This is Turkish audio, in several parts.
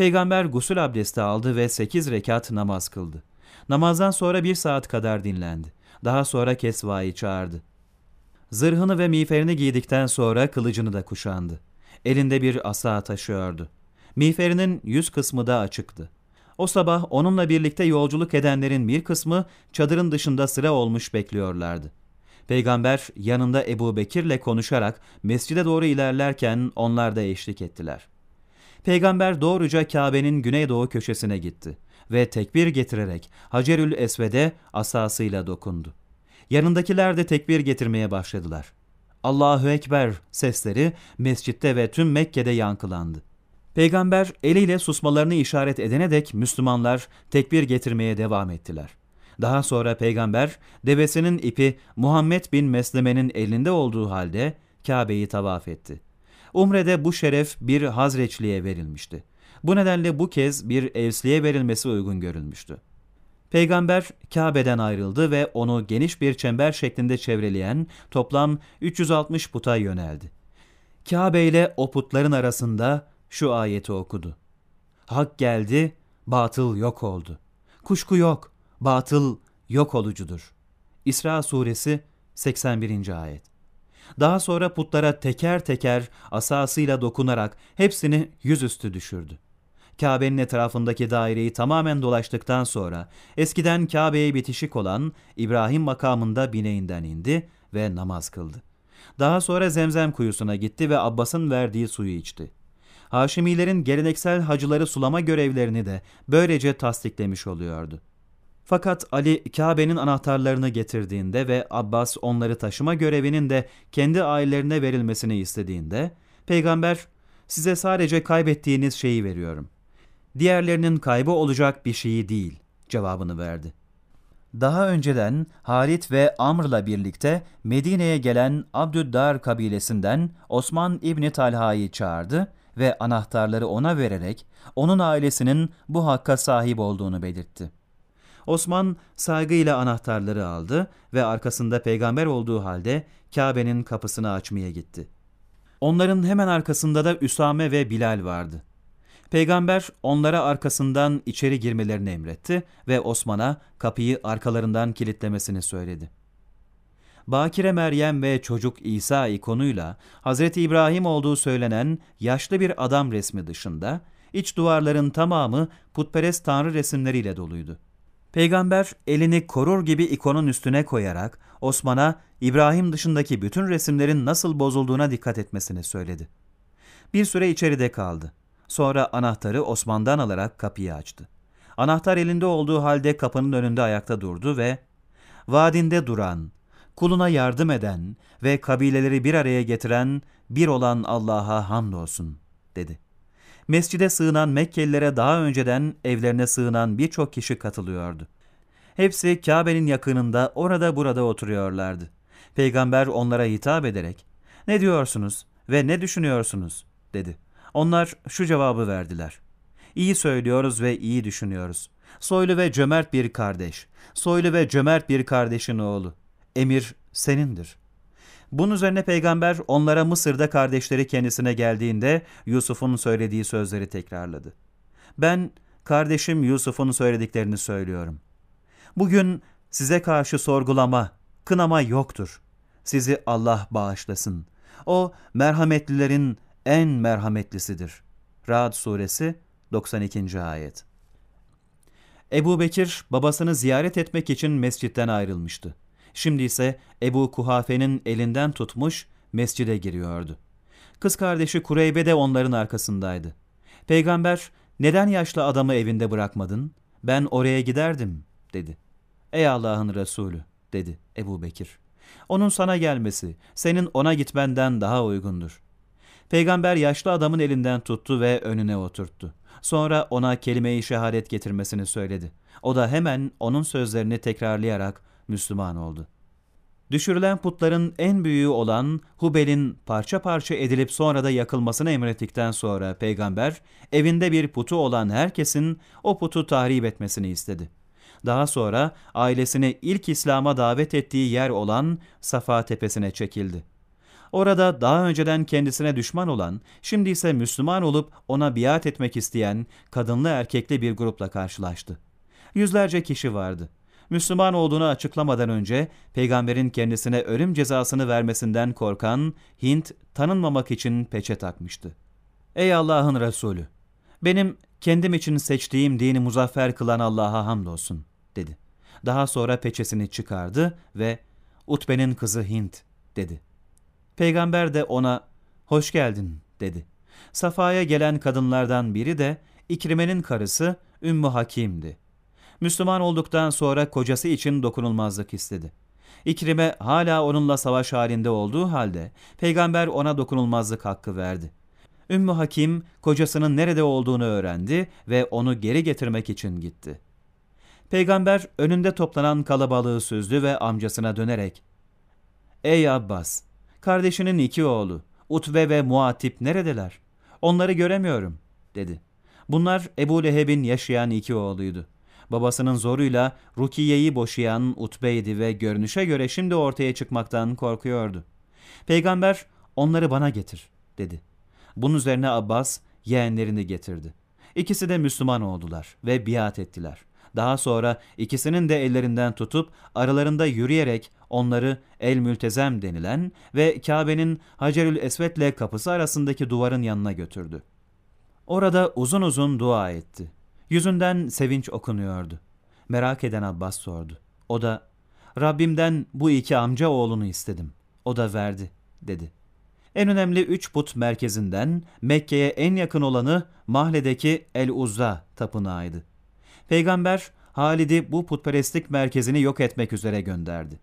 Peygamber gusül abdesti aldı ve sekiz rekat namaz kıldı. Namazdan sonra bir saat kadar dinlendi. Daha sonra Kesva'yı çağırdı. Zırhını ve miğferini giydikten sonra kılıcını da kuşandı. Elinde bir asa taşıyordu. Miğferinin yüz kısmı da açıktı. O sabah onunla birlikte yolculuk edenlerin bir kısmı çadırın dışında sıra olmuş bekliyorlardı. Peygamber yanında Ebu Bekir'le konuşarak mescide doğru ilerlerken onlar da eşlik ettiler. Peygamber doğruca Kabe'nin güneydoğu köşesine gitti ve tekbir getirerek Hacerül Esved'e asasıyla dokundu. Yanındakiler de tekbir getirmeye başladılar. Allahu Ekber sesleri mescitte ve tüm Mekke'de yankılandı. Peygamber eliyle susmalarını işaret edene dek Müslümanlar tekbir getirmeye devam ettiler. Daha sonra peygamber devesinin ipi Muhammed bin Mesleme'nin elinde olduğu halde Kabe'yi tavaf etti. Umre'de bu şeref bir Hazreçliğe verilmişti. Bu nedenle bu kez bir Evsli'ye verilmesi uygun görülmüştü. Peygamber Kabe'den ayrıldı ve onu geniş bir çember şeklinde çevreleyen toplam 360 puta yöneldi. Kabe ile o putların arasında şu ayeti okudu. Hak geldi, batıl yok oldu. Kuşku yok, batıl yok olucudur. İsra suresi 81. ayet. Daha sonra putlara teker teker asasıyla dokunarak hepsini yüzüstü düşürdü. Kabe'nin etrafındaki daireyi tamamen dolaştıktan sonra eskiden Kabe'ye bitişik olan İbrahim makamında bineğinden indi ve namaz kıldı. Daha sonra Zemzem kuyusuna gitti ve Abbas'ın verdiği suyu içti. Haşimilerin geleneksel hacıları sulama görevlerini de böylece tasdiklemiş oluyordu. Fakat Ali Kabe'nin anahtarlarını getirdiğinde ve Abbas onları taşıma görevinin de kendi ailelerine verilmesini istediğinde, Peygamber size sadece kaybettiğiniz şeyi veriyorum. Diğerlerinin kaybı olacak bir şeyi değil cevabını verdi. Daha önceden Halit ve Amr'la birlikte Medine'ye gelen Abdüddar kabilesinden Osman İbni Talha'yı çağırdı ve anahtarları ona vererek onun ailesinin bu hakka sahip olduğunu belirtti. Osman saygıyla anahtarları aldı ve arkasında peygamber olduğu halde Kabe'nin kapısını açmaya gitti. Onların hemen arkasında da Üsame ve Bilal vardı. Peygamber onlara arkasından içeri girmelerini emretti ve Osman'a kapıyı arkalarından kilitlemesini söyledi. Bakire Meryem ve çocuk İsa ikonuyla Hazreti İbrahim olduğu söylenen yaşlı bir adam resmi dışında iç duvarların tamamı putperest tanrı resimleriyle doluydu. Peygamber elini korur gibi ikonun üstüne koyarak Osman'a İbrahim dışındaki bütün resimlerin nasıl bozulduğuna dikkat etmesini söyledi. Bir süre içeride kaldı. Sonra anahtarı Osman'dan alarak kapıyı açtı. Anahtar elinde olduğu halde kapının önünde ayakta durdu ve ''Vadinde duran, kuluna yardım eden ve kabileleri bir araya getiren bir olan Allah'a hamdolsun.'' dedi. Mescide sığınan Mekkelilere daha önceden evlerine sığınan birçok kişi katılıyordu. Hepsi Kabe'nin yakınında orada burada oturuyorlardı. Peygamber onlara hitap ederek, ''Ne diyorsunuz ve ne düşünüyorsunuz?'' dedi. Onlar şu cevabı verdiler. İyi söylüyoruz ve iyi düşünüyoruz. Soylu ve cömert bir kardeş, soylu ve cömert bir kardeşin oğlu. Emir senindir. Bunun üzerine peygamber onlara Mısır'da kardeşleri kendisine geldiğinde Yusuf'un söylediği sözleri tekrarladı. Ben kardeşim Yusuf'un söylediklerini söylüyorum. Bugün size karşı sorgulama, kınama yoktur. Sizi Allah bağışlasın. O merhametlilerin en merhametlisidir. Ra'd suresi 92. ayet. Ebu Bekir babasını ziyaret etmek için mescitten ayrılmıştı. Şimdi ise Ebu Kuhafe'nin elinden tutmuş mescide giriyordu. Kız kardeşi Kureybe de onların arkasındaydı. Peygamber neden yaşlı adamı evinde bırakmadın? Ben oraya giderdim dedi. Ey Allah'ın Resulü dedi Ebu Bekir. Onun sana gelmesi senin ona gitmenden daha uygundur. Peygamber yaşlı adamın elinden tuttu ve önüne oturttu. Sonra ona kelime-i şehadet getirmesini söyledi. O da hemen onun sözlerini tekrarlayarak Müslüman oldu. Düşürülen putların en büyüğü olan Hubel'in parça parça edilip sonra da yakılmasını emrettikten sonra peygamber evinde bir putu olan herkesin o putu tahrip etmesini istedi. Daha sonra ailesini ilk İslam'a davet ettiği yer olan Safa tepesine çekildi. Orada daha önceden kendisine düşman olan, şimdi ise Müslüman olup ona biat etmek isteyen kadınlı erkekli bir grupla karşılaştı. Yüzlerce kişi vardı. Müslüman olduğunu açıklamadan önce peygamberin kendisine ölüm cezasını vermesinden korkan Hint tanınmamak için peçe takmıştı. Ey Allah'ın Resulü! Benim kendim için seçtiğim dini muzaffer kılan Allah'a hamdolsun dedi. Daha sonra peçesini çıkardı ve Utbe'nin kızı Hint dedi. Peygamber de ona hoş geldin dedi. Safa'ya gelen kadınlardan biri de İkrime'nin karısı Ümmü Hakim'di. Müslüman olduktan sonra kocası için dokunulmazlık istedi. İkrime hala onunla savaş halinde olduğu halde peygamber ona dokunulmazlık hakkı verdi. Ümmü Hakim kocasının nerede olduğunu öğrendi ve onu geri getirmek için gitti. Peygamber önünde toplanan kalabalığı süzdü ve amcasına dönerek ''Ey Abbas, kardeşinin iki oğlu Utve ve Muatip neredeler? Onları göremiyorum.'' dedi. Bunlar Ebu Leheb'in yaşayan iki oğluydu. Babasının zoruyla Rukiye'yi boşayan Utbe'ydi ve görünüşe göre şimdi ortaya çıkmaktan korkuyordu. Peygamber onları bana getir dedi. Bunun üzerine Abbas yeğenlerini getirdi. İkisi de Müslüman oldular ve biat ettiler. Daha sonra ikisinin de ellerinden tutup aralarında yürüyerek onları El Mültezem denilen ve Kabe'nin Hacerül Esved'le kapısı arasındaki duvarın yanına götürdü. Orada uzun uzun dua etti. Yüzünden sevinç okunuyordu. Merak eden Abbas sordu. O da, Rabbimden bu iki amca oğlunu istedim. O da verdi, dedi. En önemli üç put merkezinden Mekke'ye en yakın olanı Mahle'deki El-Uzza tapınağıydı. Peygamber Halid'i bu putperestlik merkezini yok etmek üzere gönderdi.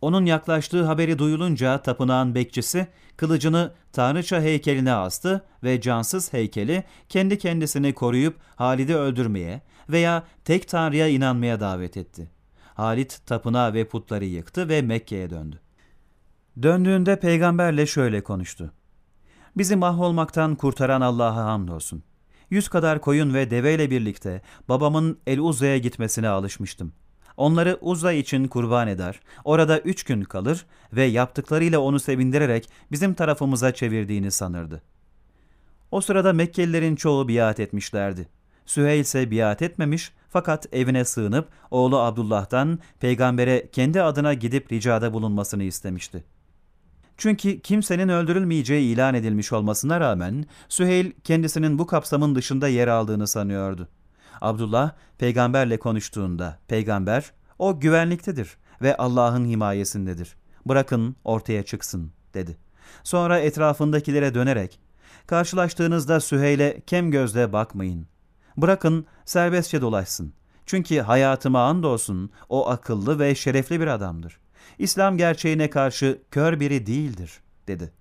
Onun yaklaştığı haberi duyulunca tapınağın bekçisi kılıcını tanrıça heykeline astı ve cansız heykeli kendi kendisini koruyup Halid'i öldürmeye veya tek tanrıya inanmaya davet etti. Halit tapınağı ve putları yıktı ve Mekke'ye döndü. Döndüğünde peygamberle şöyle konuştu. Bizi mahvolmaktan kurtaran Allah'a hamdolsun. Yüz kadar koyun ve deveyle birlikte babamın El Uzza'ya gitmesine alışmıştım. Onları Uzza için kurban eder, orada üç gün kalır ve yaptıklarıyla onu sevindirerek bizim tarafımıza çevirdiğini sanırdı. O sırada Mekkelilerin çoğu biat etmişlerdi. Süheyl ise biat etmemiş fakat evine sığınıp oğlu Abdullah'tan peygambere kendi adına gidip ricada bulunmasını istemişti. Çünkü kimsenin öldürülmeyeceği ilan edilmiş olmasına rağmen Süheyl kendisinin bu kapsamın dışında yer aldığını sanıyordu. Abdullah peygamberle konuştuğunda peygamber o güvenliktedir ve Allah'ın himayesindedir. Bırakın ortaya çıksın dedi. Sonra etrafındakilere dönerek karşılaştığınızda Süheyl'e kem gözle bakmayın. Bırakın serbestçe dolaşsın. Çünkü hayatıma andolsun o akıllı ve şerefli bir adamdır. İslam gerçeğine karşı kör biri değildir, dedi.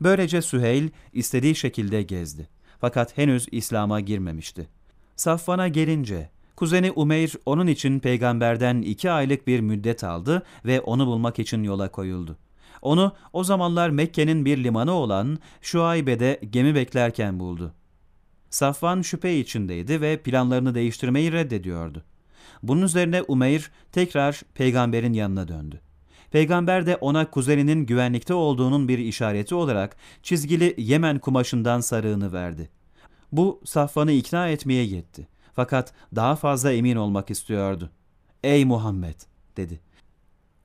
Böylece Süheyl istediği şekilde gezdi. Fakat henüz İslam'a girmemişti. Safvan'a gelince, kuzeni Umeyr onun için peygamberden iki aylık bir müddet aldı ve onu bulmak için yola koyuldu. Onu o zamanlar Mekke'nin bir limanı olan Şuaybe'de gemi beklerken buldu. Safvan şüphe içindeydi ve planlarını değiştirmeyi reddediyordu. Bunun üzerine Umeyr tekrar peygamberin yanına döndü. Peygamber de ona kuzeninin güvenlikte olduğunun bir işareti olarak çizgili Yemen kumaşından sarığını verdi. Bu Safvan'ı ikna etmeye yetti. Fakat daha fazla emin olmak istiyordu. Ey Muhammed dedi.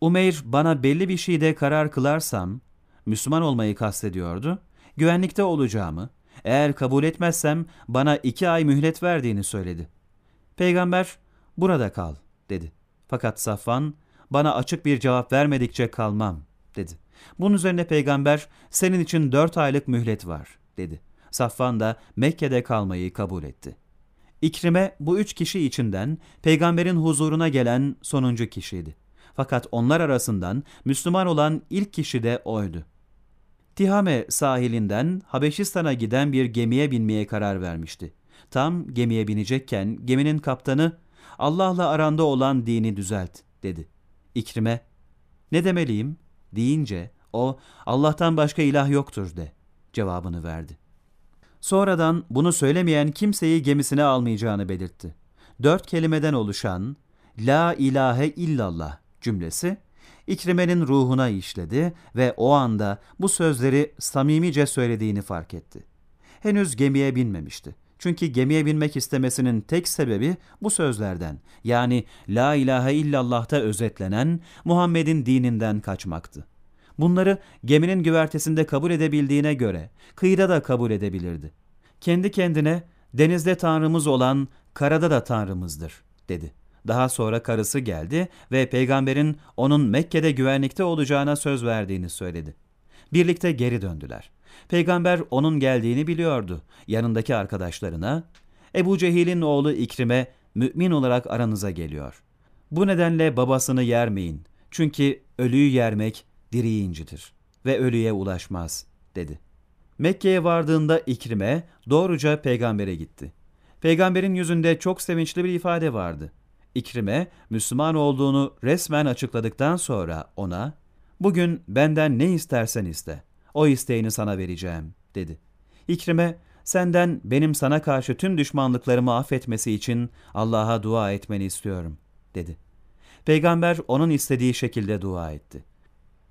Umeyr bana belli bir şeyde karar kılarsam, Müslüman olmayı kastediyordu, güvenlikte olacağımı, eğer kabul etmezsem bana iki ay mühlet verdiğini söyledi. Peygamber, burada kal dedi. Fakat Safvan, bana açık bir cevap vermedikçe kalmam dedi. Bunun üzerine peygamber, senin için dört aylık mühlet var dedi. Safvan da Mekke'de kalmayı kabul etti. İkrime bu üç kişi içinden peygamberin huzuruna gelen sonuncu kişiydi. Fakat onlar arasından Müslüman olan ilk kişi de oydu. Tihame sahilinden Habeşistan'a giden bir gemiye binmeye karar vermişti. Tam gemiye binecekken geminin kaptanı Allah'la aranda olan dini düzelt dedi. İkrime ne demeliyim deyince o Allah'tan başka ilah yoktur de cevabını verdi. Sonradan bunu söylemeyen kimseyi gemisine almayacağını belirtti. Dört kelimeden oluşan La ilahe illallah cümlesi İkrime'nin ruhuna işledi ve o anda bu sözleri samimice söylediğini fark etti. Henüz gemiye binmemişti. Çünkü gemiye binmek istemesinin tek sebebi bu sözlerden yani La ilahe illallah'ta özetlenen Muhammed'in dininden kaçmaktı. Bunları geminin güvertesinde kabul edebildiğine göre kıyıda da kabul edebilirdi. Kendi kendine denizde tanrımız olan karada da tanrımızdır dedi. Daha sonra karısı geldi ve peygamberin onun Mekke'de güvenlikte olacağına söz verdiğini söyledi. Birlikte geri döndüler. Peygamber onun geldiğini biliyordu. Yanındaki arkadaşlarına, Ebu Cehil'in oğlu İkrim'e mümin olarak aranıza geliyor. Bu nedenle babasını yermeyin. Çünkü ölüyü yermek diriyi ve ölüye ulaşmaz, dedi. Mekke'ye vardığında İkrim'e doğruca peygambere gitti. Peygamberin yüzünde çok sevinçli bir ifade vardı. İkrime, Müslüman olduğunu resmen açıkladıktan sonra ona, ''Bugün benden ne istersen iste, o isteğini sana vereceğim.'' dedi. İkrime, ''Senden benim sana karşı tüm düşmanlıklarımı affetmesi için Allah'a dua etmeni istiyorum.'' dedi. Peygamber onun istediği şekilde dua etti.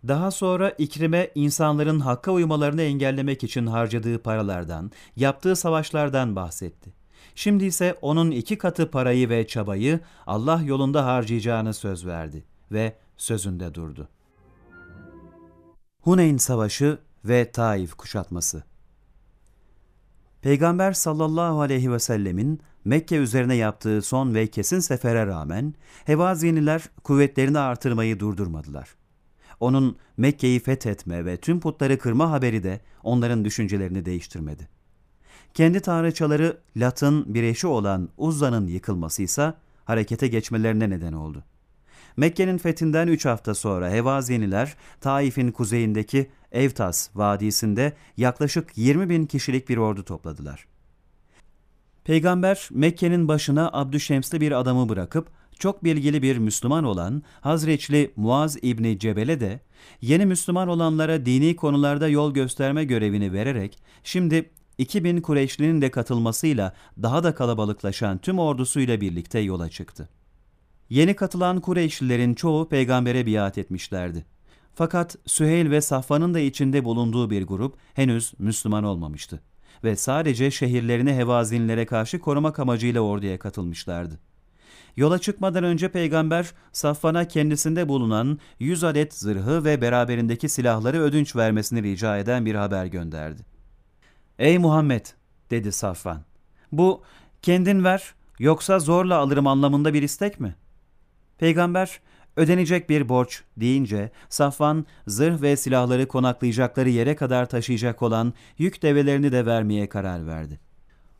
Daha sonra İkrime insanların hakka uymalarını engellemek için harcadığı paralardan, yaptığı savaşlardan bahsetti. Şimdi ise onun iki katı parayı ve çabayı Allah yolunda harcayacağını söz verdi ve sözünde durdu. Huneyn Savaşı ve Taif kuşatması Peygamber sallallahu aleyhi ve sellemin Mekke üzerine yaptığı son ve kesin sefere rağmen Hevaziniler kuvvetlerini artırmayı durdurmadılar. Onun Mekke'yi fethetme ve tüm putları kırma haberi de onların düşüncelerini değiştirmedi. Kendi tanrıçaları Lat'ın bir eşi olan Uzza'nın yıkılması ise harekete geçmelerine neden oldu. Mekke'nin fethinden üç hafta sonra Hevaziniler Taif'in kuzeyindeki Evtas vadisinde yaklaşık 20 bin kişilik bir ordu topladılar. Peygamber Mekke'nin başına Abdüşems'li bir adamı bırakıp çok bilgili bir Müslüman olan Hazreçli Muaz İbni Cebel'e de yeni Müslüman olanlara dini konularda yol gösterme görevini vererek şimdi 2000 Kureyşlinin de katılmasıyla daha da kalabalıklaşan tüm ordusuyla birlikte yola çıktı. Yeni katılan Kureyşlilerin çoğu peygambere biat etmişlerdi. Fakat Süheyl ve Safvan'ın da içinde bulunduğu bir grup henüz Müslüman olmamıştı ve sadece şehirlerini hevazinlere karşı korumak amacıyla orduya katılmışlardı. Yola çıkmadan önce peygamber Safvan'a kendisinde bulunan 100 adet zırhı ve beraberindeki silahları ödünç vermesini rica eden bir haber gönderdi. Ey Muhammed dedi Safvan. Bu kendin ver yoksa zorla alırım anlamında bir istek mi? Peygamber ödenecek bir borç deyince Safvan zırh ve silahları konaklayacakları yere kadar taşıyacak olan yük develerini de vermeye karar verdi.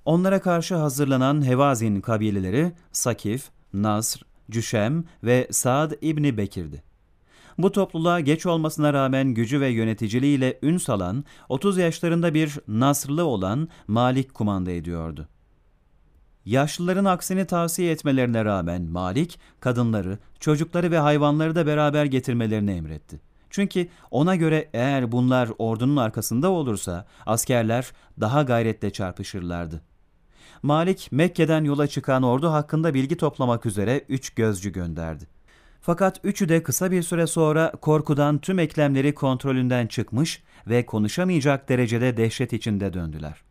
Onlara karşı hazırlanan Hevazin kabileleri Sakif, Nasr, Cüşem ve Saad İbni Bekir'di. Bu topluluğa geç olmasına rağmen gücü ve yöneticiliğiyle ün salan, 30 yaşlarında bir Nasrlı olan Malik kumanda ediyordu. Yaşlıların aksini tavsiye etmelerine rağmen Malik, kadınları, çocukları ve hayvanları da beraber getirmelerini emretti. Çünkü ona göre eğer bunlar ordunun arkasında olursa askerler daha gayretle çarpışırlardı. Malik Mekke'den yola çıkan ordu hakkında bilgi toplamak üzere üç gözcü gönderdi. Fakat üçü de kısa bir süre sonra korkudan tüm eklemleri kontrolünden çıkmış ve konuşamayacak derecede dehşet içinde döndüler.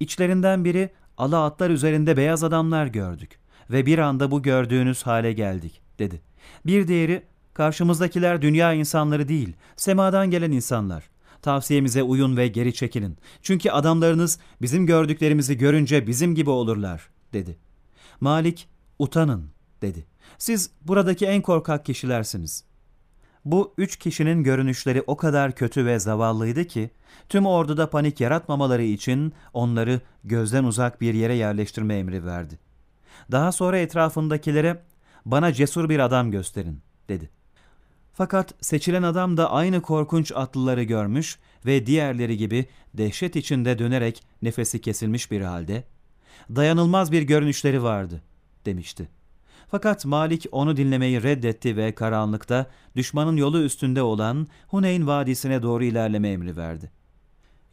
İçlerinden biri ala atlar üzerinde beyaz adamlar gördük ve bir anda bu gördüğünüz hale geldik dedi. Bir diğeri karşımızdakiler dünya insanları değil semadan gelen insanlar. Tavsiyemize uyun ve geri çekilin. Çünkü adamlarınız bizim gördüklerimizi görünce bizim gibi olurlar dedi. Malik utanın dedi. Siz buradaki en korkak kişilersiniz. Bu üç kişinin görünüşleri o kadar kötü ve zavallıydı ki, tüm orduda panik yaratmamaları için onları gözden uzak bir yere yerleştirme emri verdi. Daha sonra etrafındakilere, bana cesur bir adam gösterin, dedi. Fakat seçilen adam da aynı korkunç atlıları görmüş ve diğerleri gibi dehşet içinde dönerek nefesi kesilmiş bir halde, dayanılmaz bir görünüşleri vardı, demişti. Fakat Malik onu dinlemeyi reddetti ve karanlıkta düşmanın yolu üstünde olan Huneyn Vadisi'ne doğru ilerleme emri verdi.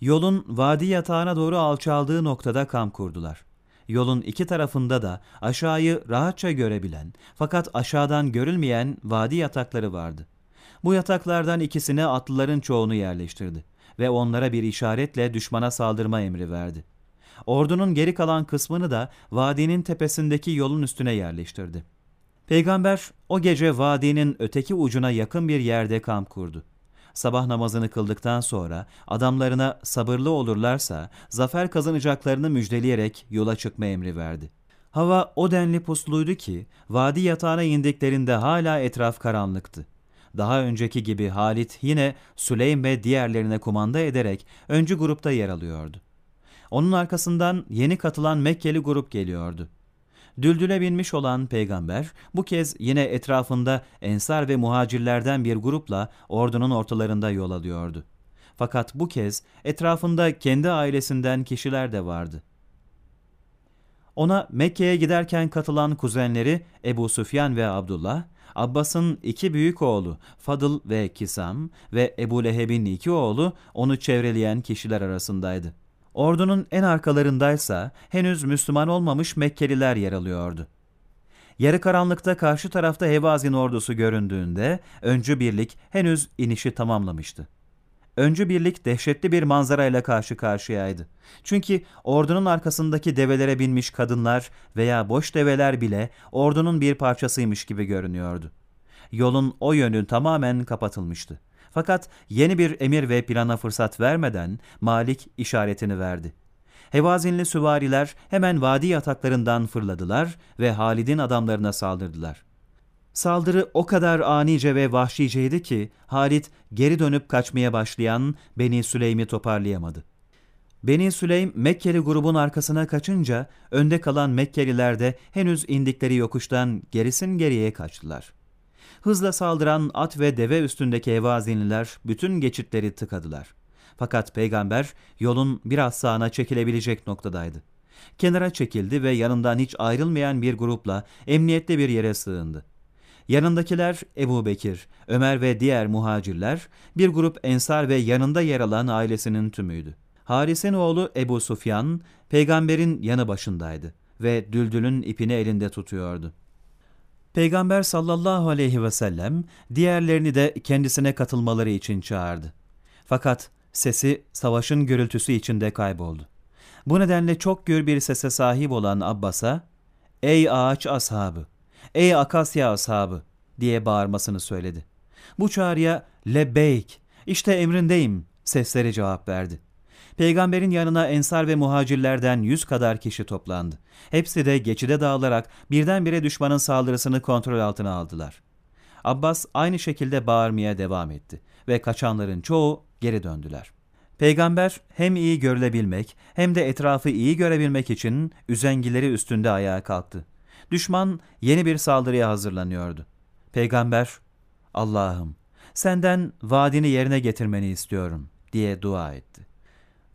Yolun vadi yatağına doğru alçaldığı noktada kamp kurdular. Yolun iki tarafında da aşağıyı rahatça görebilen fakat aşağıdan görülmeyen vadi yatakları vardı. Bu yataklardan ikisine atlıların çoğunu yerleştirdi ve onlara bir işaretle düşmana saldırma emri verdi. Ordunun geri kalan kısmını da vadinin tepesindeki yolun üstüne yerleştirdi. Peygamber o gece vadinin öteki ucuna yakın bir yerde kamp kurdu. Sabah namazını kıldıktan sonra adamlarına sabırlı olurlarsa zafer kazanacaklarını müjdeleyerek yola çıkma emri verdi. Hava o denli pusluydu ki vadi yatağına indiklerinde hala etraf karanlıktı. Daha önceki gibi Halit yine Süleym ve diğerlerine kumanda ederek öncü grupta yer alıyordu. Onun arkasından yeni katılan Mekkeli grup geliyordu. Düldüle binmiş olan peygamber bu kez yine etrafında ensar ve muhacirlerden bir grupla ordunun ortalarında yol alıyordu. Fakat bu kez etrafında kendi ailesinden kişiler de vardı. Ona Mekke'ye giderken katılan kuzenleri Ebu Süfyan ve Abdullah, Abbas'ın iki büyük oğlu Fadıl ve Kisam ve Ebu Leheb'in iki oğlu onu çevreleyen kişiler arasındaydı. Ordunun en arkalarındaysa henüz Müslüman olmamış Mekkeliler yer alıyordu. Yarı karanlıkta karşı tarafta Hevazin ordusu göründüğünde öncü birlik henüz inişi tamamlamıştı. Öncü birlik dehşetli bir manzarayla karşı karşıyaydı. Çünkü ordunun arkasındaki develere binmiş kadınlar veya boş develer bile ordunun bir parçasıymış gibi görünüyordu. Yolun o yönü tamamen kapatılmıştı. Fakat yeni bir emir ve plana fırsat vermeden Malik işaretini verdi. Hevazinli süvariler hemen vadi yataklarından fırladılar ve Halid'in adamlarına saldırdılar. Saldırı o kadar anice ve vahşiceydi ki Halit geri dönüp kaçmaya başlayan Beni Süleym'i toparlayamadı. Beni Süleym Mekkeli grubun arkasına kaçınca önde kalan Mekkeliler de henüz indikleri yokuştan gerisin geriye kaçtılar. Hızla saldıran at ve deve üstündeki evazinliler bütün geçitleri tıkadılar. Fakat peygamber yolun biraz sağına çekilebilecek noktadaydı. Kenara çekildi ve yanından hiç ayrılmayan bir grupla emniyetli bir yere sığındı. Yanındakiler Ebu Bekir, Ömer ve diğer muhacirler, bir grup ensar ve yanında yer alan ailesinin tümüydü. Haris'in oğlu Ebu Sufyan, peygamberin yanı başındaydı ve düldülün ipini elinde tutuyordu. Peygamber sallallahu aleyhi ve sellem diğerlerini de kendisine katılmaları için çağırdı. Fakat sesi savaşın gürültüsü içinde kayboldu. Bu nedenle çok gür bir sese sahip olan Abbas'a ''Ey ağaç ashabı, ey akasya ashabı'' diye bağırmasını söyledi. Bu çağrıya lebbeyk, işte emrindeyim sesleri cevap verdi. Peygamberin yanına ensar ve muhacirlerden yüz kadar kişi toplandı. Hepsi de geçide dağılarak birdenbire düşmanın saldırısını kontrol altına aldılar. Abbas aynı şekilde bağırmaya devam etti ve kaçanların çoğu geri döndüler. Peygamber hem iyi görülebilmek hem de etrafı iyi görebilmek için üzengileri üstünde ayağa kalktı. Düşman yeni bir saldırıya hazırlanıyordu. Peygamber, Allah'ım senden vaadini yerine getirmeni istiyorum diye dua etti.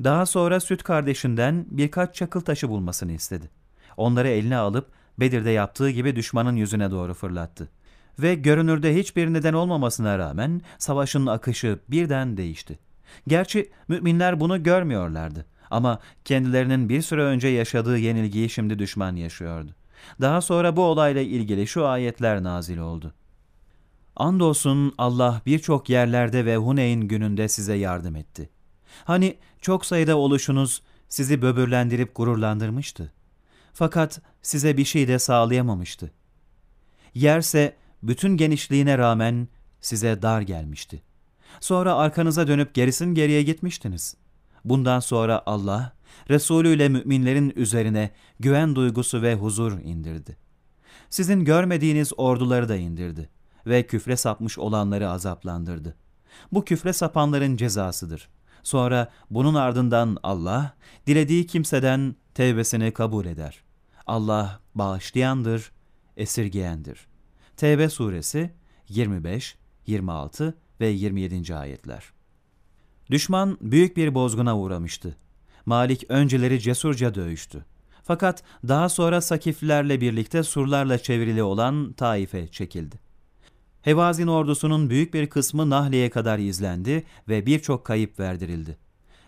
Daha sonra süt kardeşinden birkaç çakıl taşı bulmasını istedi. Onları eline alıp Bedir'de yaptığı gibi düşmanın yüzüne doğru fırlattı. Ve görünürde hiçbir neden olmamasına rağmen savaşın akışı birden değişti. Gerçi müminler bunu görmüyorlardı ama kendilerinin bir süre önce yaşadığı yenilgiyi şimdi düşman yaşıyordu. Daha sonra bu olayla ilgili şu ayetler nazil oldu. Andolsun Allah birçok yerlerde ve Huneyn gününde size yardım etti. Hani çok sayıda oluşunuz sizi böbürlendirip gururlandırmıştı. Fakat size bir şey de sağlayamamıştı. Yerse bütün genişliğine rağmen size dar gelmişti. Sonra arkanıza dönüp gerisin geriye gitmiştiniz. Bundan sonra Allah, Resulü ile müminlerin üzerine güven duygusu ve huzur indirdi. Sizin görmediğiniz orduları da indirdi ve küfre sapmış olanları azaplandırdı. Bu küfre sapanların cezasıdır. Sonra bunun ardından Allah dilediği kimseden tevbesini kabul eder. Allah bağışlayandır, esirgeyendir. Tevbe suresi 25, 26 ve 27. ayetler. Düşman büyük bir bozguna uğramıştı. Malik önceleri cesurca dövüştü. Fakat daha sonra Sakiflilerle birlikte surlarla çevrili olan Taif'e çekildi. Hevazin ordusunun büyük bir kısmı Nahli'ye kadar izlendi ve birçok kayıp verdirildi.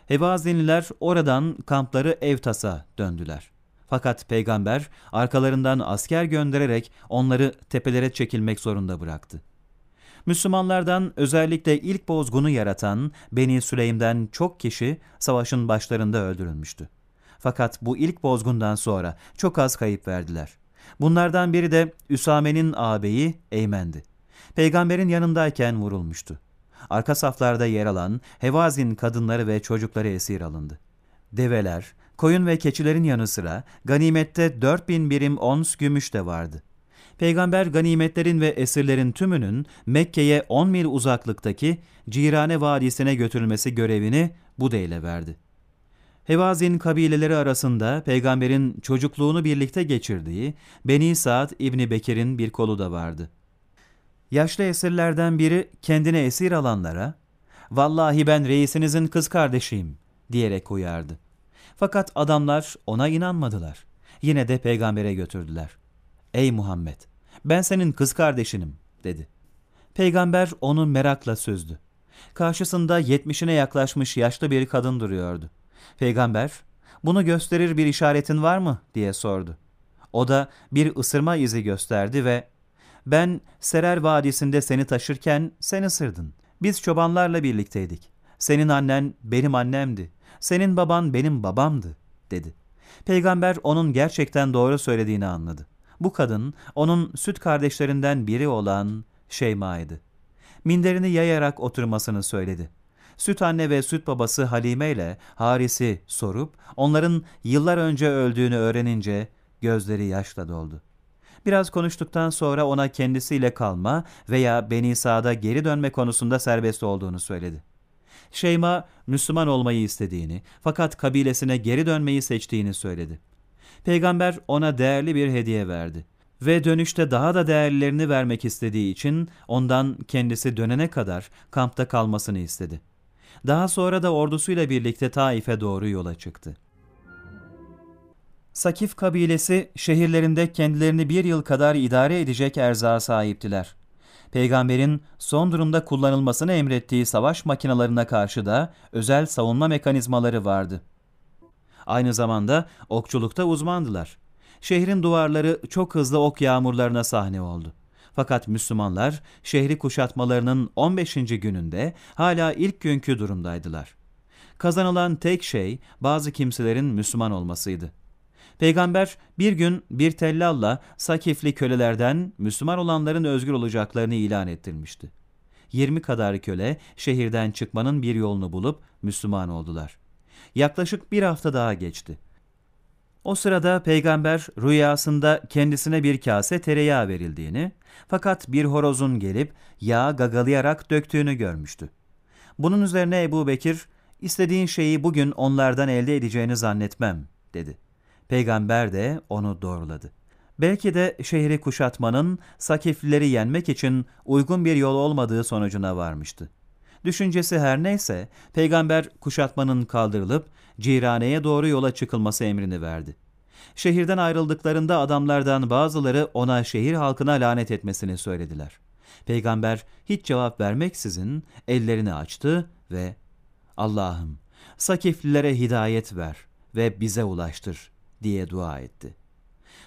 Hevazinliler oradan kampları Evtas'a döndüler. Fakat peygamber arkalarından asker göndererek onları tepelere çekilmek zorunda bıraktı. Müslümanlardan özellikle ilk bozgunu yaratan Beni Süleym'den çok kişi savaşın başlarında öldürülmüştü. Fakat bu ilk bozgundan sonra çok az kayıp verdiler. Bunlardan biri de Üsame'nin ağabeyi Eymen'di. Peygamberin yanındayken vurulmuştu. Arka saflarda yer alan Hevazin kadınları ve çocukları esir alındı. Develer, koyun ve keçilerin yanı sıra ganimette 4000 birim ons gümüş de vardı. Peygamber ganimetlerin ve esirlerin tümünün Mekke'ye 10 mil uzaklıktaki Cirane Vadisi'ne götürülmesi görevini Bude ile verdi. Hevazin kabileleri arasında peygamberin çocukluğunu birlikte geçirdiği Beni Saad İbni Bekir'in bir kolu da vardı. Yaşlı esirlerden biri kendine esir alanlara, ''Vallahi ben reisinizin kız kardeşiyim.'' diyerek uyardı. Fakat adamlar ona inanmadılar. Yine de peygambere götürdüler. ''Ey Muhammed, ben senin kız kardeşinim.'' dedi. Peygamber onu merakla süzdü. Karşısında yetmişine yaklaşmış yaşlı bir kadın duruyordu. Peygamber, bunu gösterir bir işaretin var mı diye sordu. O da bir ısırma izi gösterdi ve ben Serer Vadisi'nde seni taşırken sen ısırdın. Biz çobanlarla birlikteydik. Senin annen benim annemdi. Senin baban benim babamdı, dedi. Peygamber onun gerçekten doğru söylediğini anladı. Bu kadın onun süt kardeşlerinden biri olan Şeyma'ydı. Minderini yayarak oturmasını söyledi. Süt anne ve süt babası Halime ile Haris'i sorup onların yıllar önce öldüğünü öğrenince gözleri yaşla doldu. Biraz konuştuktan sonra ona kendisiyle kalma veya Beni Sa'da geri dönme konusunda serbest olduğunu söyledi. Şeyma, Müslüman olmayı istediğini fakat kabilesine geri dönmeyi seçtiğini söyledi. Peygamber ona değerli bir hediye verdi ve dönüşte daha da değerlilerini vermek istediği için ondan kendisi dönene kadar kampta kalmasını istedi. Daha sonra da ordusuyla birlikte Taif'e doğru yola çıktı. Sakif kabilesi şehirlerinde kendilerini bir yıl kadar idare edecek erzağa sahiptiler. Peygamberin son durumda kullanılmasını emrettiği savaş makinalarına karşı da özel savunma mekanizmaları vardı. Aynı zamanda okçulukta uzmandılar. Şehrin duvarları çok hızlı ok yağmurlarına sahne oldu. Fakat Müslümanlar şehri kuşatmalarının 15. gününde hala ilk günkü durumdaydılar. Kazanılan tek şey bazı kimselerin Müslüman olmasıydı. Peygamber bir gün bir tellalla Sakifli kölelerden Müslüman olanların özgür olacaklarını ilan ettirmişti. 20 kadar köle şehirden çıkmanın bir yolunu bulup Müslüman oldular. Yaklaşık bir hafta daha geçti. O sırada peygamber rüyasında kendisine bir kase tereyağı verildiğini fakat bir horozun gelip yağ gagalayarak döktüğünü görmüştü. Bunun üzerine Ebu Bekir, istediğin şeyi bugün onlardan elde edeceğini zannetmem, dedi. Peygamber de onu doğruladı. Belki de şehri kuşatmanın Sakiflileri yenmek için uygun bir yol olmadığı sonucuna varmıştı. Düşüncesi her neyse, peygamber kuşatmanın kaldırılıp Cirane'ye doğru yola çıkılması emrini verdi. Şehirden ayrıldıklarında adamlardan bazıları ona şehir halkına lanet etmesini söylediler. Peygamber hiç cevap vermeksizin ellerini açtı ve Allah'ım Sakiflilere hidayet ver ve bize ulaştır diye dua etti.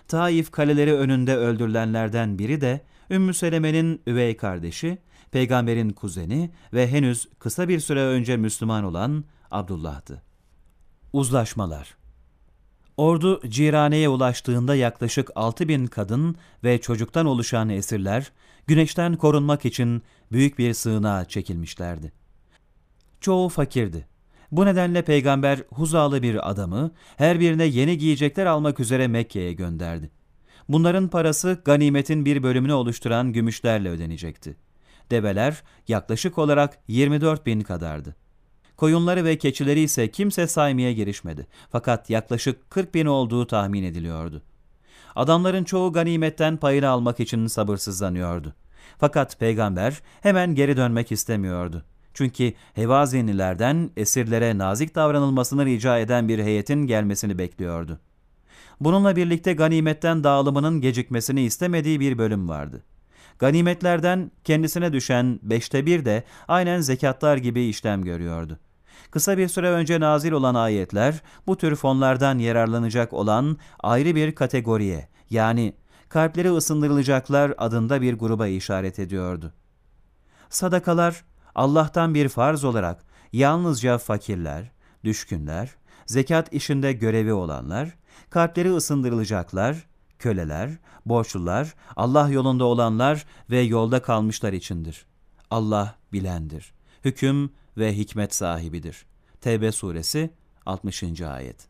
Taif kaleleri önünde öldürülenlerden biri de Ümmü Seleme'nin üvey kardeşi, peygamberin kuzeni ve henüz kısa bir süre önce Müslüman olan Abdullah'tı. Uzlaşmalar Ordu Cirane'ye ulaştığında yaklaşık 6 bin kadın ve çocuktan oluşan esirler, güneşten korunmak için büyük bir sığınağa çekilmişlerdi. Çoğu fakirdi. Bu nedenle peygamber Huzalı bir adamı her birine yeni giyecekler almak üzere Mekke'ye gönderdi. Bunların parası ganimetin bir bölümünü oluşturan gümüşlerle ödenecekti. Develer yaklaşık olarak 24 bin kadardı. Koyunları ve keçileri ise kimse saymaya girişmedi. Fakat yaklaşık 40 bin olduğu tahmin ediliyordu. Adamların çoğu ganimetten payını almak için sabırsızlanıyordu. Fakat peygamber hemen geri dönmek istemiyordu. Çünkü Hevazinilerden esirlere nazik davranılmasını rica eden bir heyetin gelmesini bekliyordu. Bununla birlikte ganimetten dağılımının gecikmesini istemediği bir bölüm vardı. Ganimetlerden kendisine düşen beşte bir de aynen zekatlar gibi işlem görüyordu. Kısa bir süre önce nazil olan ayetler bu tür fonlardan yararlanacak olan ayrı bir kategoriye yani kalpleri ısındırılacaklar adında bir gruba işaret ediyordu. Sadakalar Allah'tan bir farz olarak yalnızca fakirler, düşkünler, zekat işinde görevi olanlar, kalpleri ısındırılacaklar, köleler, borçlular, Allah yolunda olanlar ve yolda kalmışlar içindir. Allah bilendir. Hüküm ve hikmet sahibidir. Tevbe suresi 60. ayet.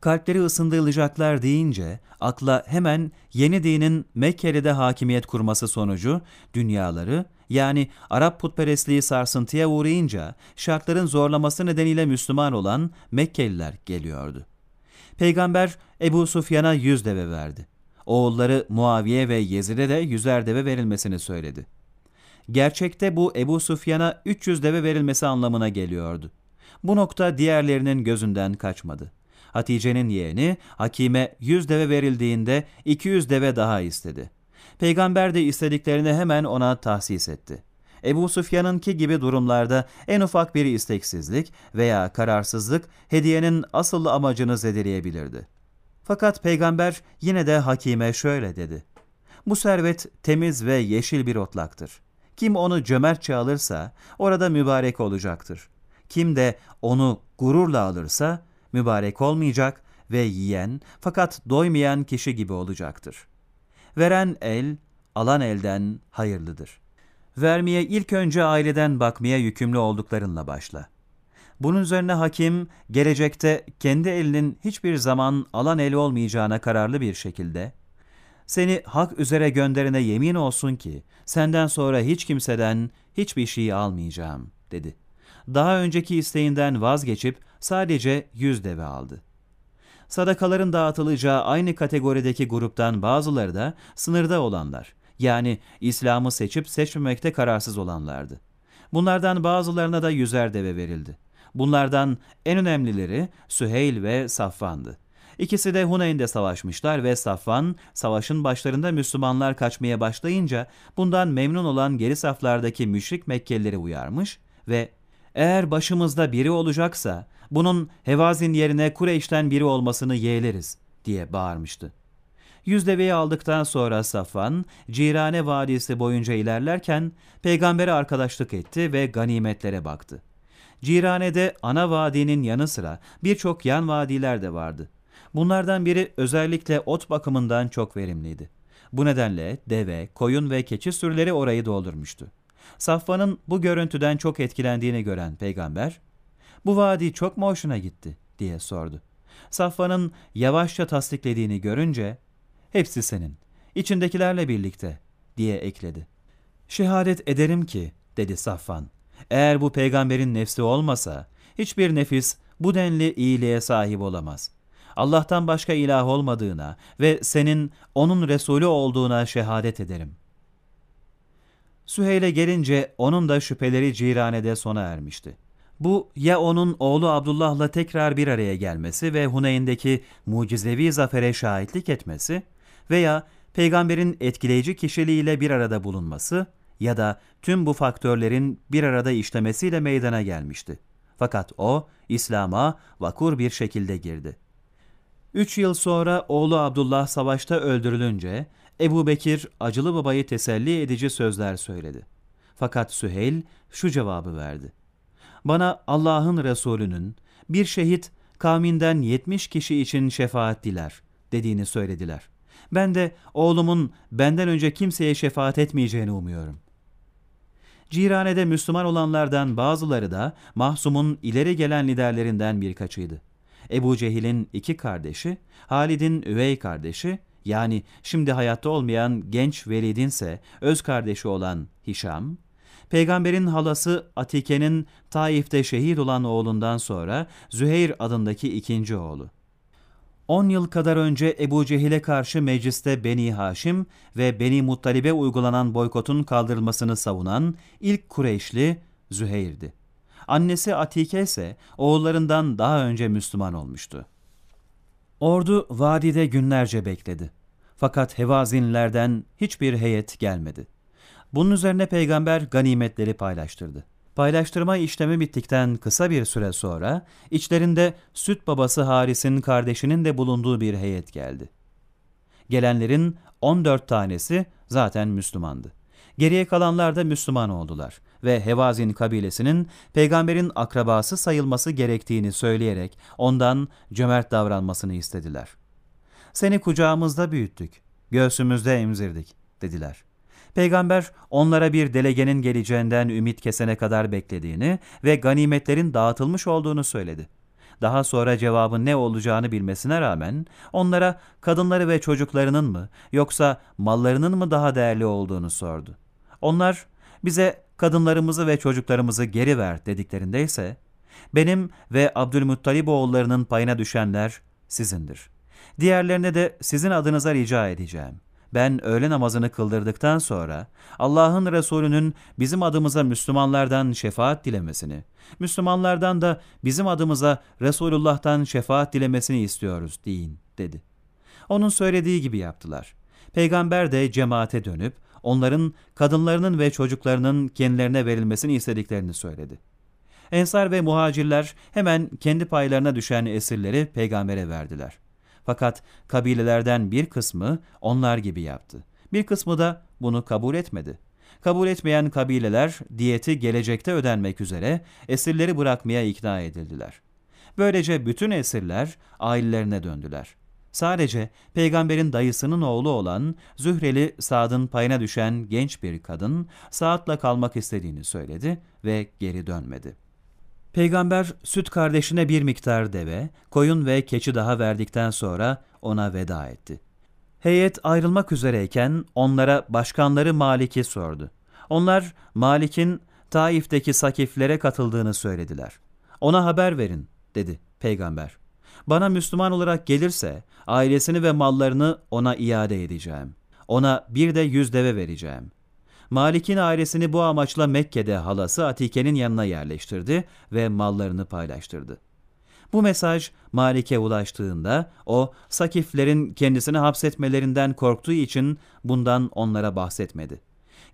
Kalpleri ısındırılacaklar deyince akla hemen yeni dinin Mekkeli'de hakimiyet kurması sonucu dünyaları yani Arap putperestliği sarsıntıya uğrayınca şartların zorlaması nedeniyle Müslüman olan Mekkeliler geliyordu. Peygamber Ebu Sufyan'a yüz deve verdi. Oğulları Muaviye ve Yezid'e de yüzer deve verilmesini söyledi. Gerçekte bu Ebu Sufyan'a 300 deve verilmesi anlamına geliyordu. Bu nokta diğerlerinin gözünden kaçmadı. Hatice'nin yeğeni Hakime 100 deve verildiğinde 200 deve daha istedi. Peygamber de istediklerini hemen ona tahsis etti. Ebu Sufyan'ınki gibi durumlarda en ufak bir isteksizlik veya kararsızlık hediyenin asıl amacını zedeleyebilirdi. Fakat peygamber yine de Hakime şöyle dedi. Bu servet temiz ve yeşil bir otlaktır. Kim onu cömertçe alırsa orada mübarek olacaktır. Kim de onu gururla alırsa mübarek olmayacak ve yiyen fakat doymayan kişi gibi olacaktır. Veren el, alan elden hayırlıdır. Vermeye ilk önce aileden bakmaya yükümlü olduklarınla başla. Bunun üzerine hakim, gelecekte kendi elinin hiçbir zaman alan el olmayacağına kararlı bir şekilde, seni hak üzere gönderene yemin olsun ki, senden sonra hiç kimseden hiçbir şey almayacağım, dedi. Daha önceki isteğinden vazgeçip sadece yüz deve aldı. Sadakaların dağıtılacağı aynı kategorideki gruptan bazıları da sınırda olanlar, yani İslam'ı seçip seçmemekte kararsız olanlardı. Bunlardan bazılarına da yüzer deve verildi. Bunlardan en önemlileri Süheyl ve Safvan'dı. İkisi de Huneyn'de savaşmışlar ve Safvan, savaşın başlarında Müslümanlar kaçmaya başlayınca bundan memnun olan geri saflardaki müşrik Mekkelileri uyarmış ve eğer başımızda biri olacaksa bunun Hevazin yerine Kureyş'ten biri olmasını yeğleriz diye bağırmıştı. Yüz deveyi aldıktan sonra Safvan, Cirane Vadisi boyunca ilerlerken peygambere arkadaşlık etti ve ganimetlere baktı. Cirane'de ana vadinin yanı sıra birçok yan vadiler de vardı. Bunlardan biri özellikle ot bakımından çok verimliydi. Bu nedenle deve, koyun ve keçi sürüleri orayı doldurmuştu. Safvan'ın bu görüntüden çok etkilendiğini gören peygamber, ''Bu vadi çok mu hoşuna gitti?'' diye sordu. Safvan'ın yavaşça tasdiklediğini görünce, ''Hepsi senin, içindekilerle birlikte.'' diye ekledi. ''Şehadet ederim ki'' dedi Safvan. Eğer bu peygamberin nefsi olmasa, hiçbir nefis bu denli iyiliğe sahip olamaz. Allah'tan başka ilah olmadığına ve senin onun Resulü olduğuna şehadet ederim. Süheyl'e gelince onun da şüpheleri ciranede sona ermişti. Bu ya onun oğlu Abdullah'la tekrar bir araya gelmesi ve Huneyn'deki mucizevi zafere şahitlik etmesi veya peygamberin etkileyici kişiliğiyle bir arada bulunması ya da tüm bu faktörlerin bir arada işlemesiyle meydana gelmişti. Fakat o İslam'a vakur bir şekilde girdi. Üç yıl sonra oğlu Abdullah savaşta öldürülünce Ebu Bekir acılı babayı teselli edici sözler söyledi. Fakat Süheyl şu cevabı verdi. Bana Allah'ın Resulü'nün bir şehit kavminden yetmiş kişi için şefaat diler dediğini söylediler. Ben de oğlumun benden önce kimseye şefaat etmeyeceğini umuyorum. Cirane'de Müslüman olanlardan bazıları da Mahsum'un ileri gelen liderlerinden birkaçıydı. Ebu Cehil'in iki kardeşi, Halid'in üvey kardeşi, yani şimdi hayatta olmayan genç Velid'in ise öz kardeşi olan Hişam, Peygamberin halası Atike'nin Taif'te şehit olan oğlundan sonra Züheyr adındaki ikinci oğlu. 10 yıl kadar önce Ebu Cehil'e karşı mecliste Beni Haşim ve Beni Muttalib'e uygulanan boykotun kaldırılmasını savunan ilk Kureyşli Züheyr'di. Annesi Atike ise oğullarından daha önce Müslüman olmuştu. Ordu vadide günlerce bekledi. Fakat Hevazinlerden hiçbir heyet gelmedi. Bunun üzerine peygamber ganimetleri paylaştırdı. Paylaştırma işlemi bittikten kısa bir süre sonra içlerinde süt babası Haris'in kardeşinin de bulunduğu bir heyet geldi. Gelenlerin 14 tanesi zaten Müslümandı. Geriye kalanlar da Müslüman oldular ve Hevazin kabilesinin peygamberin akrabası sayılması gerektiğini söyleyerek ondan cömert davranmasını istediler. Seni kucağımızda büyüttük, göğsümüzde emzirdik dediler. Peygamber onlara bir delegenin geleceğinden ümit kesene kadar beklediğini ve ganimetlerin dağıtılmış olduğunu söyledi. Daha sonra cevabın ne olacağını bilmesine rağmen onlara kadınları ve çocuklarının mı yoksa mallarının mı daha değerli olduğunu sordu. Onlar bize kadınlarımızı ve çocuklarımızı geri ver dediklerinde ise benim ve Abdülmuttalib oğullarının payına düşenler sizindir. Diğerlerine de sizin adınıza rica edeceğim. Ben öğle namazını kıldırdıktan sonra Allah'ın Resulü'nün bizim adımıza Müslümanlardan şefaat dilemesini, Müslümanlardan da bizim adımıza Resulullah'tan şefaat dilemesini istiyoruz deyin dedi. Onun söylediği gibi yaptılar. Peygamber de cemaate dönüp onların kadınlarının ve çocuklarının kendilerine verilmesini istediklerini söyledi. Ensar ve muhacirler hemen kendi paylarına düşen esirleri peygambere verdiler. Fakat kabilelerden bir kısmı onlar gibi yaptı. Bir kısmı da bunu kabul etmedi. Kabul etmeyen kabileler diyeti gelecekte ödenmek üzere esirleri bırakmaya ikna edildiler. Böylece bütün esirler ailelerine döndüler. Sadece peygamberin dayısının oğlu olan Zühreli Saad'ın payına düşen genç bir kadın Saad'la kalmak istediğini söyledi ve geri dönmedi. Peygamber süt kardeşine bir miktar deve, koyun ve keçi daha verdikten sonra ona veda etti. Heyet ayrılmak üzereyken onlara başkanları Malik'i sordu. Onlar Malik'in Taif'teki sakiflere katıldığını söylediler. Ona haber verin dedi peygamber. Bana Müslüman olarak gelirse ailesini ve mallarını ona iade edeceğim. Ona bir de yüz deve vereceğim. Malik'in ailesini bu amaçla Mekke'de halası Atike'nin yanına yerleştirdi ve mallarını paylaştırdı. Bu mesaj Malik'e ulaştığında o Sakiflerin kendisini hapsetmelerinden korktuğu için bundan onlara bahsetmedi.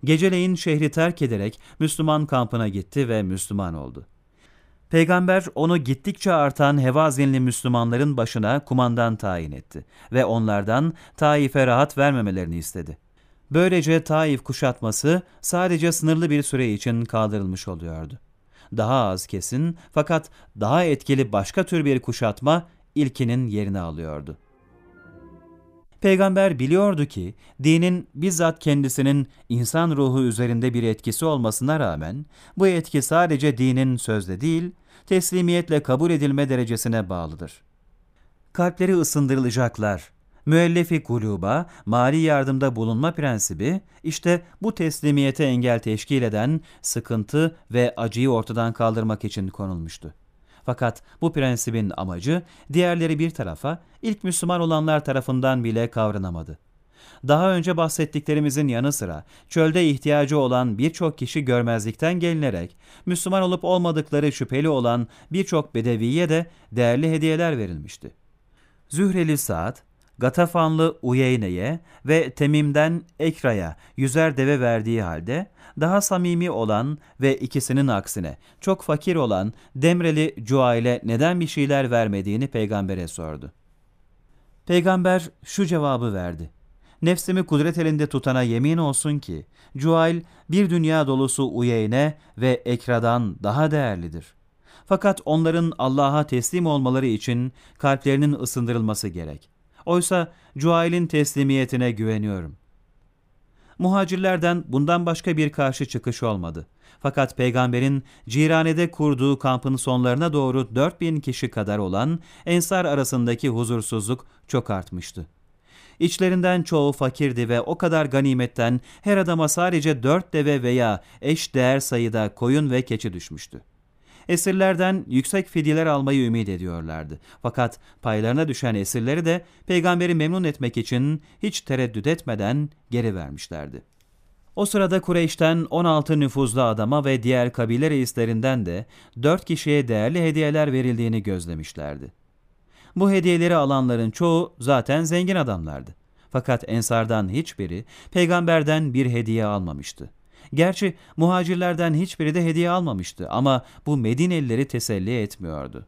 Geceleyin şehri terk ederek Müslüman kampına gitti ve Müslüman oldu. Peygamber onu gittikçe artan Hevazinli Müslümanların başına kumandan tayin etti ve onlardan Taif'e rahat vermemelerini istedi. Böylece Taif kuşatması sadece sınırlı bir süre için kaldırılmış oluyordu. Daha az kesin fakat daha etkili başka tür bir kuşatma ilkinin yerini alıyordu. Peygamber biliyordu ki dinin bizzat kendisinin insan ruhu üzerinde bir etkisi olmasına rağmen bu etki sadece dinin sözde değil, teslimiyetle kabul edilme derecesine bağlıdır. Kalpleri ısındırılacaklar, müellefi kuluba mali yardımda bulunma prensibi işte bu teslimiyete engel teşkil eden sıkıntı ve acıyı ortadan kaldırmak için konulmuştu. Fakat bu prensibin amacı diğerleri bir tarafa, ilk Müslüman olanlar tarafından bile kavranamadı. Daha önce bahsettiklerimizin yanı sıra çölde ihtiyacı olan birçok kişi görmezlikten gelinerek Müslüman olup olmadıkları şüpheli olan birçok bedeviye de değerli hediyeler verilmişti. Zühreli Saad, Gatafanlı Uyeyne'ye ve Temim'den Ekra'ya yüzer deve verdiği halde daha samimi olan ve ikisinin aksine çok fakir olan Demreli Cuail'e neden bir şeyler vermediğini peygambere sordu. Peygamber şu cevabı verdi. Nefsimi kudret elinde tutana yemin olsun ki Cuail bir dünya dolusu Uyeyne ve Ekra'dan daha değerlidir. Fakat onların Allah'a teslim olmaları için kalplerinin ısındırılması gerek.'' Oysa Cuail'in teslimiyetine güveniyorum. Muhacirlerden bundan başka bir karşı çıkış olmadı. Fakat peygamberin Cirane'de kurduğu kampın sonlarına doğru 4000 kişi kadar olan Ensar arasındaki huzursuzluk çok artmıştı. İçlerinden çoğu fakirdi ve o kadar ganimetten her adama sadece dört deve veya eş değer sayıda koyun ve keçi düşmüştü. Esirlerden yüksek fidyeler almayı ümit ediyorlardı. Fakat paylarına düşen esirleri de peygamberi memnun etmek için hiç tereddüt etmeden geri vermişlerdi. O sırada Kureyş'ten 16 nüfuzlu adama ve diğer kabile reislerinden de 4 kişiye değerli hediyeler verildiğini gözlemişlerdi. Bu hediyeleri alanların çoğu zaten zengin adamlardı. Fakat ensardan hiçbiri peygamberden bir hediye almamıştı. Gerçi muhacirlerden hiçbiri de hediye almamıştı ama bu Medinelileri teselli etmiyordu.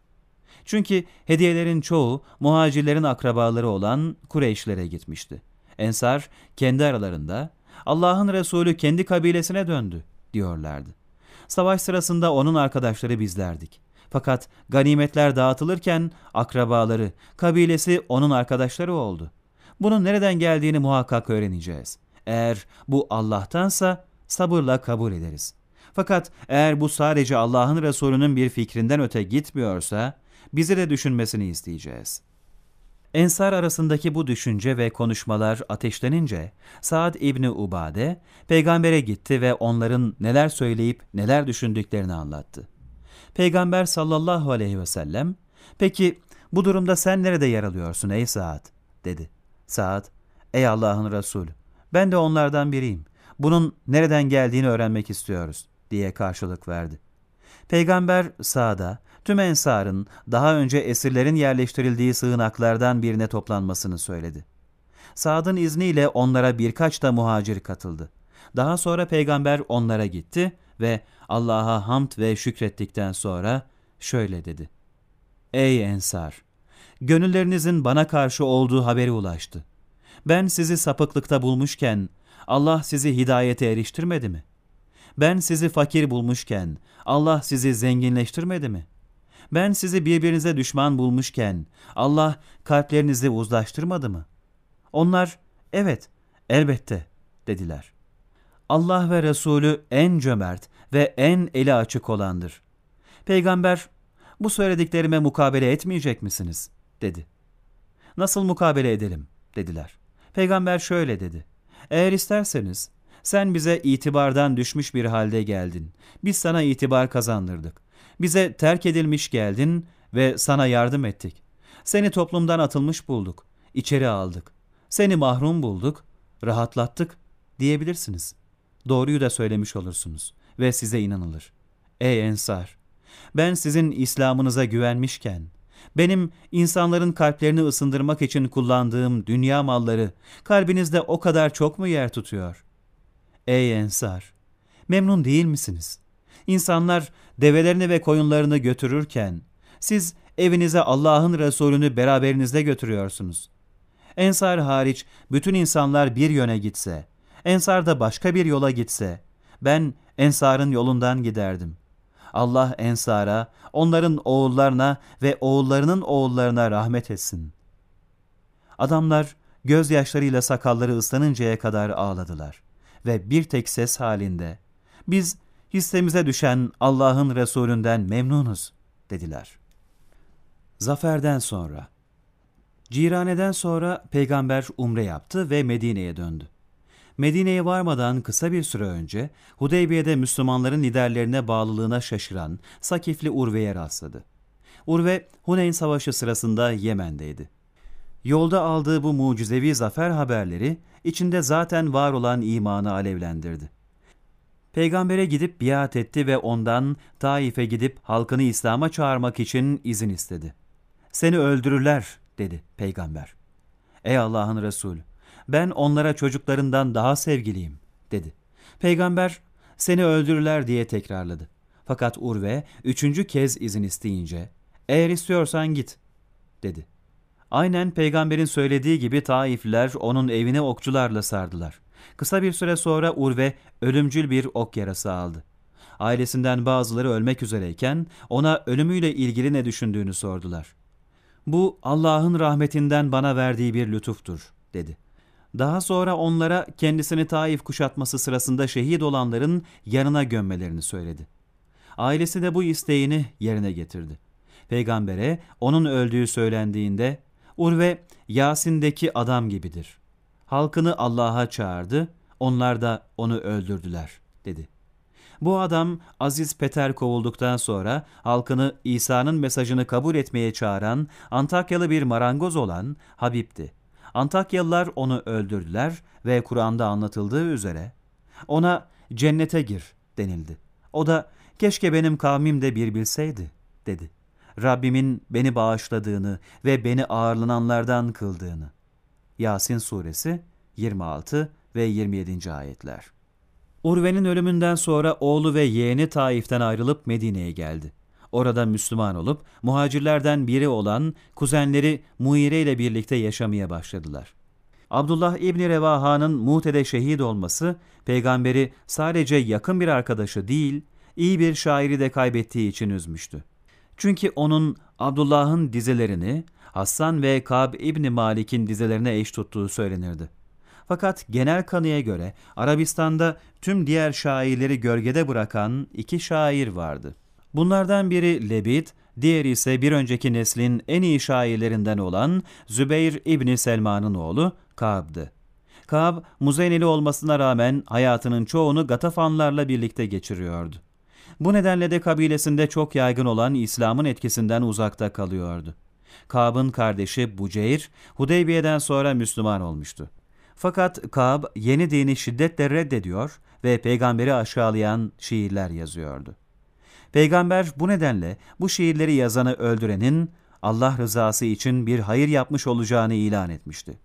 Çünkü hediyelerin çoğu muhacirlerin akrabaları olan Kureyşlere gitmişti. Ensar kendi aralarında Allah'ın Resulü kendi kabilesine döndü diyorlardı. Savaş sırasında onun arkadaşları bizlerdik. Fakat ganimetler dağıtılırken akrabaları, kabilesi onun arkadaşları oldu. Bunun nereden geldiğini muhakkak öğreneceğiz. Eğer bu Allah'tansa sabırla kabul ederiz. Fakat eğer bu sadece Allah'ın Resulü'nün bir fikrinden öte gitmiyorsa bizi de düşünmesini isteyeceğiz. Ensar arasındaki bu düşünce ve konuşmalar ateşlenince Saad İbni Ubade peygambere gitti ve onların neler söyleyip neler düşündüklerini anlattı. Peygamber sallallahu aleyhi ve sellem, peki bu durumda sen nerede yer alıyorsun ey Saad? dedi. Saad, ey Allah'ın Resulü, ben de onlardan biriyim. Bunun nereden geldiğini öğrenmek istiyoruz diye karşılık verdi. Peygamber Sa'da tüm ensarın daha önce esirlerin yerleştirildiği sığınaklardan birine toplanmasını söyledi. Sa'd'ın izniyle onlara birkaç da muhacir katıldı. Daha sonra peygamber onlara gitti ve Allah'a hamd ve şükrettikten sonra şöyle dedi. Ey ensar! Gönüllerinizin bana karşı olduğu haberi ulaştı. Ben sizi sapıklıkta bulmuşken Allah sizi hidayete eriştirmedi mi? Ben sizi fakir bulmuşken Allah sizi zenginleştirmedi mi? Ben sizi birbirinize düşman bulmuşken Allah kalplerinizi uzlaştırmadı mı? Onlar evet elbette dediler. Allah ve Resulü en cömert ve en eli açık olandır. Peygamber bu söylediklerime mukabele etmeyecek misiniz? dedi. Nasıl mukabele edelim? dediler. Peygamber şöyle dedi. Eğer isterseniz sen bize itibardan düşmüş bir halde geldin. Biz sana itibar kazandırdık. Bize terk edilmiş geldin ve sana yardım ettik. Seni toplumdan atılmış bulduk. İçeri aldık. Seni mahrum bulduk, rahatlattık diyebilirsiniz. Doğruyu da söylemiş olursunuz ve size inanılır. Ey Ensar! Ben sizin İslam'ınıza güvenmişken, benim insanların kalplerini ısındırmak için kullandığım dünya malları kalbinizde o kadar çok mu yer tutuyor? Ey Ensar! Memnun değil misiniz? İnsanlar develerini ve koyunlarını götürürken siz evinize Allah'ın Resulünü beraberinizde götürüyorsunuz. Ensar hariç bütün insanlar bir yöne gitse, Ensar da başka bir yola gitse, ben Ensar'ın yolundan giderdim. Allah Ensar'a, onların oğullarına ve oğullarının oğullarına rahmet etsin. Adamlar gözyaşlarıyla sakalları ıslanıncaya kadar ağladılar ve bir tek ses halinde biz hissemize düşen Allah'ın Resulünden memnunuz dediler. Zaferden sonra Ciraneden sonra peygamber umre yaptı ve Medine'ye döndü. Medine'ye varmadan kısa bir süre önce Hudeybiye'de Müslümanların liderlerine bağlılığına şaşıran Sakifli Urve'ye rastladı. Urve, Huneyn Savaşı sırasında Yemen'deydi. Yolda aldığı bu mucizevi zafer haberleri içinde zaten var olan imanı alevlendirdi. Peygambere gidip biat etti ve ondan Taif'e gidip halkını İslam'a çağırmak için izin istedi. Seni öldürürler dedi peygamber. Ey Allah'ın Resulü ben onlara çocuklarından daha sevgiliyim dedi. Peygamber seni öldürürler diye tekrarladı. Fakat Urve üçüncü kez izin isteyince eğer istiyorsan git dedi. Aynen peygamberin söylediği gibi Taifliler onun evine okçularla sardılar. Kısa bir süre sonra Urve ölümcül bir ok yarası aldı. Ailesinden bazıları ölmek üzereyken ona ölümüyle ilgili ne düşündüğünü sordular. Bu Allah'ın rahmetinden bana verdiği bir lütuftur, dedi. Daha sonra onlara kendisini Taif kuşatması sırasında şehit olanların yanına gömmelerini söyledi. Ailesi de bu isteğini yerine getirdi. Peygambere onun öldüğü söylendiğinde Urve Yasin'deki adam gibidir. Halkını Allah'a çağırdı, onlar da onu öldürdüler, dedi. Bu adam Aziz Peter kovulduktan sonra halkını İsa'nın mesajını kabul etmeye çağıran Antakyalı bir marangoz olan Habib'ti. Antakyalılar onu öldürdüler ve Kur'an'da anlatıldığı üzere ona cennete gir denildi. O da keşke benim kavmim de bir bilseydi dedi. Rabbimin beni bağışladığını ve beni ağırlananlardan kıldığını. Yasin Suresi 26 ve 27. ayetler. Urve'nin ölümünden sonra oğlu ve yeğeni Taif'ten ayrılıp Medine'ye geldi. Orada Müslüman olup muhacirlerden biri olan kuzenleri Muire ile birlikte yaşamaya başladılar. Abdullah İbni Revaha'nın Mute'de şehit olması, peygamberi sadece yakın bir arkadaşı değil, iyi bir şairi de kaybettiği için üzmüştü. Çünkü onun Abdullah'ın dizelerini Hassan ve Kab İbni Malik'in dizelerine eş tuttuğu söylenirdi. Fakat genel kanıya göre Arabistan'da tüm diğer şairleri gölgede bırakan iki şair vardı. Bunlardan biri Lebid, diğeri ise bir önceki neslin en iyi şairlerinden olan Zübeyir İbni Selman'ın oğlu Kab'dı. Kab, Muzeyneli olmasına rağmen hayatının çoğunu Gatafanlarla birlikte geçiriyordu. Bu nedenle de kabilesinde çok yaygın olan İslam'ın etkisinden uzakta kalıyordu. Kab'ın kardeşi Buceyr, Hudeybiye'den sonra Müslüman olmuştu. Fakat Kab yeni dini şiddetle reddediyor ve peygamberi aşağılayan şiirler yazıyordu. Peygamber bu nedenle bu şiirleri yazanı öldürenin Allah rızası için bir hayır yapmış olacağını ilan etmişti.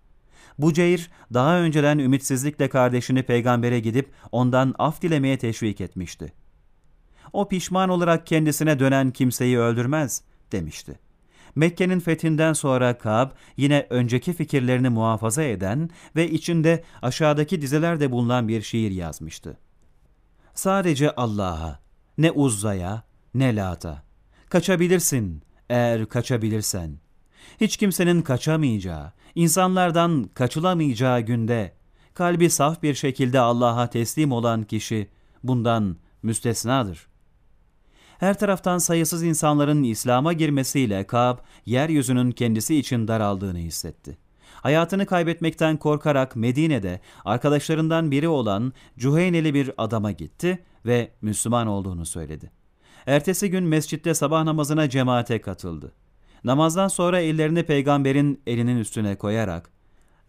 Buceyr daha önceden ümitsizlikle kardeşini peygambere gidip ondan af dilemeye teşvik etmişti. O pişman olarak kendisine dönen kimseyi öldürmez demişti. Mekke'nin fethinden sonra Kab yine önceki fikirlerini muhafaza eden ve içinde aşağıdaki dizelerde bulunan bir şiir yazmıştı. Sadece Allah'a, ne Uzza'ya, ne Lat'a. Kaçabilirsin eğer kaçabilirsen. Hiç kimsenin kaçamayacağı, insanlardan kaçılamayacağı günde kalbi saf bir şekilde Allah'a teslim olan kişi bundan müstesnadır. Her taraftan sayısız insanların İslam'a girmesiyle Kab, yeryüzünün kendisi için daraldığını hissetti. Hayatını kaybetmekten korkarak Medine'de arkadaşlarından biri olan Cüheyneli bir adama gitti ve Müslüman olduğunu söyledi. Ertesi gün mescitte sabah namazına cemaate katıldı. Namazdan sonra ellerini peygamberin elinin üstüne koyarak,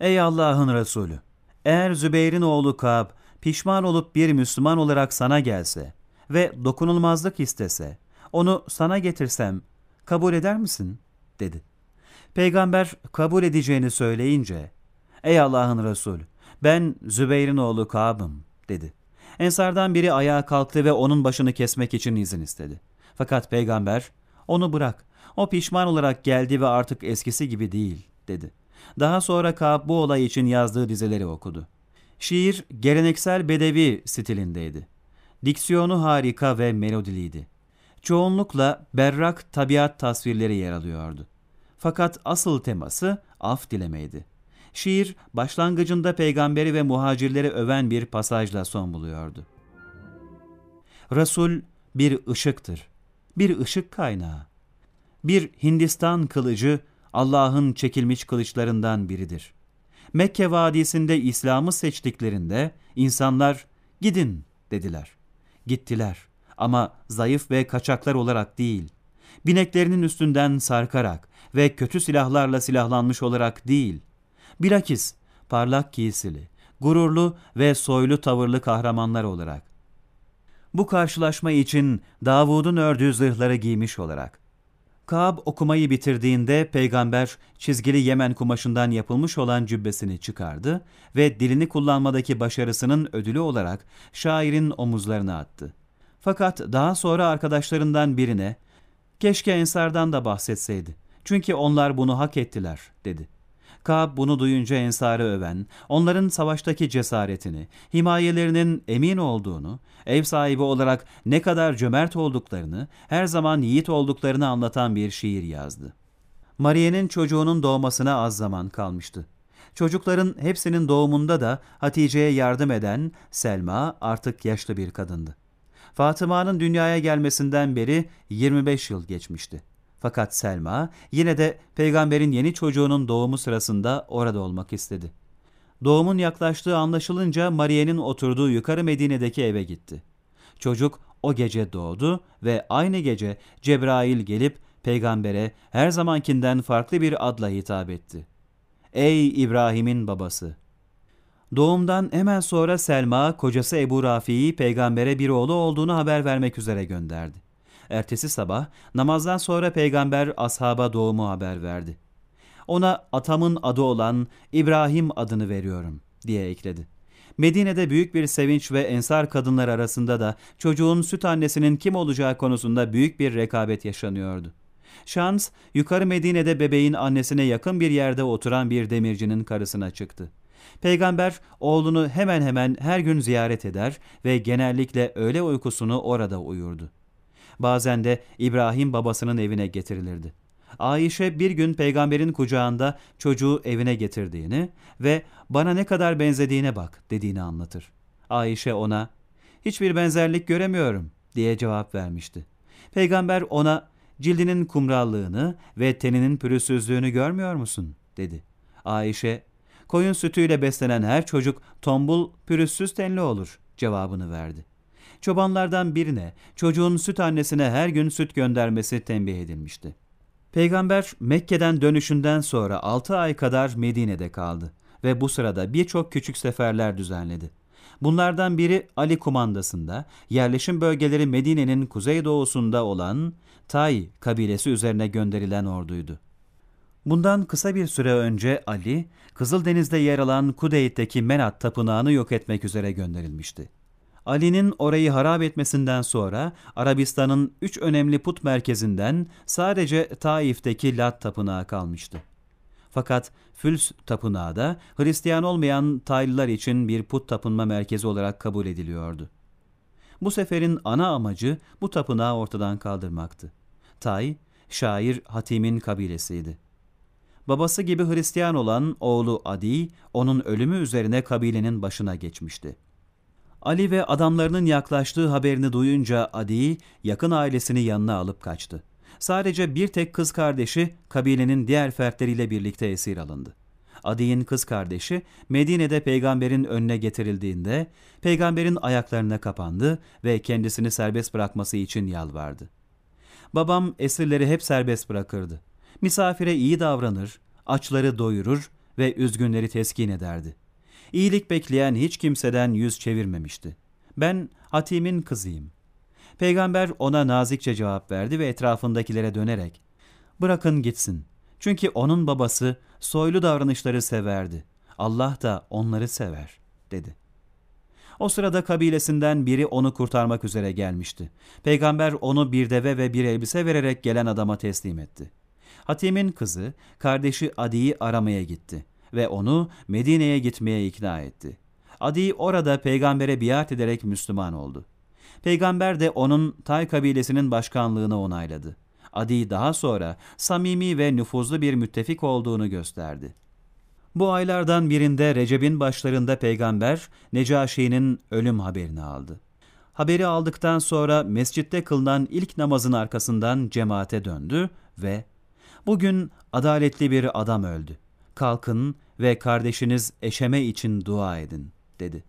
''Ey Allah'ın Resulü, eğer Zübeyir'in oğlu Kab pişman olup bir Müslüman olarak sana gelse ve dokunulmazlık istese, onu sana getirsem kabul eder misin?'' dedi. Peygamber kabul edeceğini söyleyince, ''Ey Allah'ın Resulü, ben Zübeyir'in oğlu Kab'ım.'' dedi. Ensardan biri ayağa kalktı ve onun başını kesmek için izin istedi. Fakat peygamber, ''Onu bırak, o pişman olarak geldi ve artık eskisi gibi değil.'' dedi. Daha sonra Kab bu olay için yazdığı dizeleri okudu. Şiir geleneksel bedevi stilindeydi. Diksiyonu harika ve melodiliydi. Çoğunlukla berrak tabiat tasvirleri yer alıyordu. Fakat asıl teması af dilemeydi. Şiir başlangıcında peygamberi ve muhacirleri öven bir pasajla son buluyordu. Resul bir ışıktır, bir ışık kaynağı. Bir Hindistan kılıcı Allah'ın çekilmiş kılıçlarından biridir. Mekke vadisinde İslam'ı seçtiklerinde insanlar gidin dediler. Gittiler ama zayıf ve kaçaklar olarak değil. Bineklerinin üstünden sarkarak ve kötü silahlarla silahlanmış olarak değil. Bilakis parlak giysili, gururlu ve soylu tavırlı kahramanlar olarak. Bu karşılaşma için Davud'un ördüğü zırhları giymiş olarak. Kab okumayı bitirdiğinde peygamber çizgili Yemen kumaşından yapılmış olan cübbesini çıkardı ve dilini kullanmadaki başarısının ödülü olarak şairin omuzlarına attı. Fakat daha sonra arkadaşlarından birine keşke Ensar'dan da bahsetseydi. Çünkü onlar bunu hak ettiler dedi. Kab bunu duyunca Ensar'ı öven, onların savaştaki cesaretini, himayelerinin emin olduğunu, ev sahibi olarak ne kadar cömert olduklarını, her zaman yiğit olduklarını anlatan bir şiir yazdı. Mariye'nin çocuğunun doğmasına az zaman kalmıştı. Çocukların hepsinin doğumunda da Hatice'ye yardım eden Selma artık yaşlı bir kadındı. Fatıma'nın dünyaya gelmesinden beri 25 yıl geçmişti. Fakat Selma yine de peygamberin yeni çocuğunun doğumu sırasında orada olmak istedi. Doğumun yaklaştığı anlaşılınca Mariye'nin oturduğu yukarı Medine'deki eve gitti. Çocuk o gece doğdu ve aynı gece Cebrail gelip peygambere her zamankinden farklı bir adla hitap etti. Ey İbrahim'in babası! Doğumdan hemen sonra Selma, kocası Ebu Rafi'yi peygambere bir oğlu olduğunu haber vermek üzere gönderdi. Ertesi sabah namazdan sonra peygamber ashaba doğumu haber verdi. Ona atamın adı olan İbrahim adını veriyorum diye ekledi. Medine'de büyük bir sevinç ve ensar kadınlar arasında da çocuğun süt annesinin kim olacağı konusunda büyük bir rekabet yaşanıyordu. Şans, yukarı Medine'de bebeğin annesine yakın bir yerde oturan bir demircinin karısına çıktı. Peygamber oğlunu hemen hemen her gün ziyaret eder ve genellikle öğle uykusunu orada uyurdu. Bazen de İbrahim babasının evine getirilirdi. Ayşe bir gün peygamberin kucağında çocuğu evine getirdiğini ve bana ne kadar benzediğine bak dediğini anlatır. Ayşe ona hiçbir benzerlik göremiyorum diye cevap vermişti. Peygamber ona cildinin kumrallığını ve teninin pürüzsüzlüğünü görmüyor musun dedi. Ayşe koyun sütüyle beslenen her çocuk tombul pürüzsüz tenli olur cevabını verdi. Çobanlardan birine çocuğun süt annesine her gün süt göndermesi tembih edilmişti. Peygamber Mekke'den dönüşünden sonra 6 ay kadar Medine'de kaldı ve bu sırada birçok küçük seferler düzenledi. Bunlardan biri Ali kumandasında yerleşim bölgeleri Medine'nin kuzeydoğusunda olan Tay kabilesi üzerine gönderilen orduydu. Bundan kısa bir süre önce Ali, Kızıldeniz'de yer alan Kudeyt'teki Menat tapınağını yok etmek üzere gönderilmişti. Ali'nin orayı harap etmesinden sonra Arabistan'ın üç önemli put merkezinden sadece Taif'teki Lat tapınağı kalmıştı. Fakat Füls tapınağı da Hristiyan olmayan Taylılar için bir put tapınma merkezi olarak kabul ediliyordu. Bu seferin ana amacı bu tapınağı ortadan kaldırmaktı. Tay, şair Hatim'in kabilesiydi. Babası gibi Hristiyan olan oğlu Adi, onun ölümü üzerine kabilenin başına geçmişti. Ali ve adamlarının yaklaştığı haberini duyunca Adi, yakın ailesini yanına alıp kaçtı. Sadece bir tek kız kardeşi kabilenin diğer fertleriyle birlikte esir alındı. Adi'nin kız kardeşi Medine'de peygamberin önüne getirildiğinde peygamberin ayaklarına kapandı ve kendisini serbest bırakması için yalvardı. Babam esirleri hep serbest bırakırdı. Misafire iyi davranır, açları doyurur ve üzgünleri teskin ederdi. İyilik bekleyen hiç kimseden yüz çevirmemişti. Ben Hatim'in kızıyım. Peygamber ona nazikçe cevap verdi ve etrafındakilere dönerek, ''Bırakın gitsin. Çünkü onun babası soylu davranışları severdi. Allah da onları sever.'' dedi. O sırada kabilesinden biri onu kurtarmak üzere gelmişti. Peygamber onu bir deve ve bir elbise vererek gelen adama teslim etti. Hatim'in kızı, kardeşi Adi'yi aramaya gitti ve onu Medine'ye gitmeye ikna etti. Adi orada peygambere biat ederek Müslüman oldu. Peygamber de onun Tay kabilesinin başkanlığını onayladı. Adi daha sonra samimi ve nüfuzlu bir müttefik olduğunu gösterdi. Bu aylardan birinde Recep'in başlarında peygamber Necaşi'nin ölüm haberini aldı. Haberi aldıktan sonra mescitte kılınan ilk namazın arkasından cemaate döndü ve ''Bugün adaletli bir adam öldü. Kalkın ve kardeşiniz Eşeme için dua edin.'' dedi.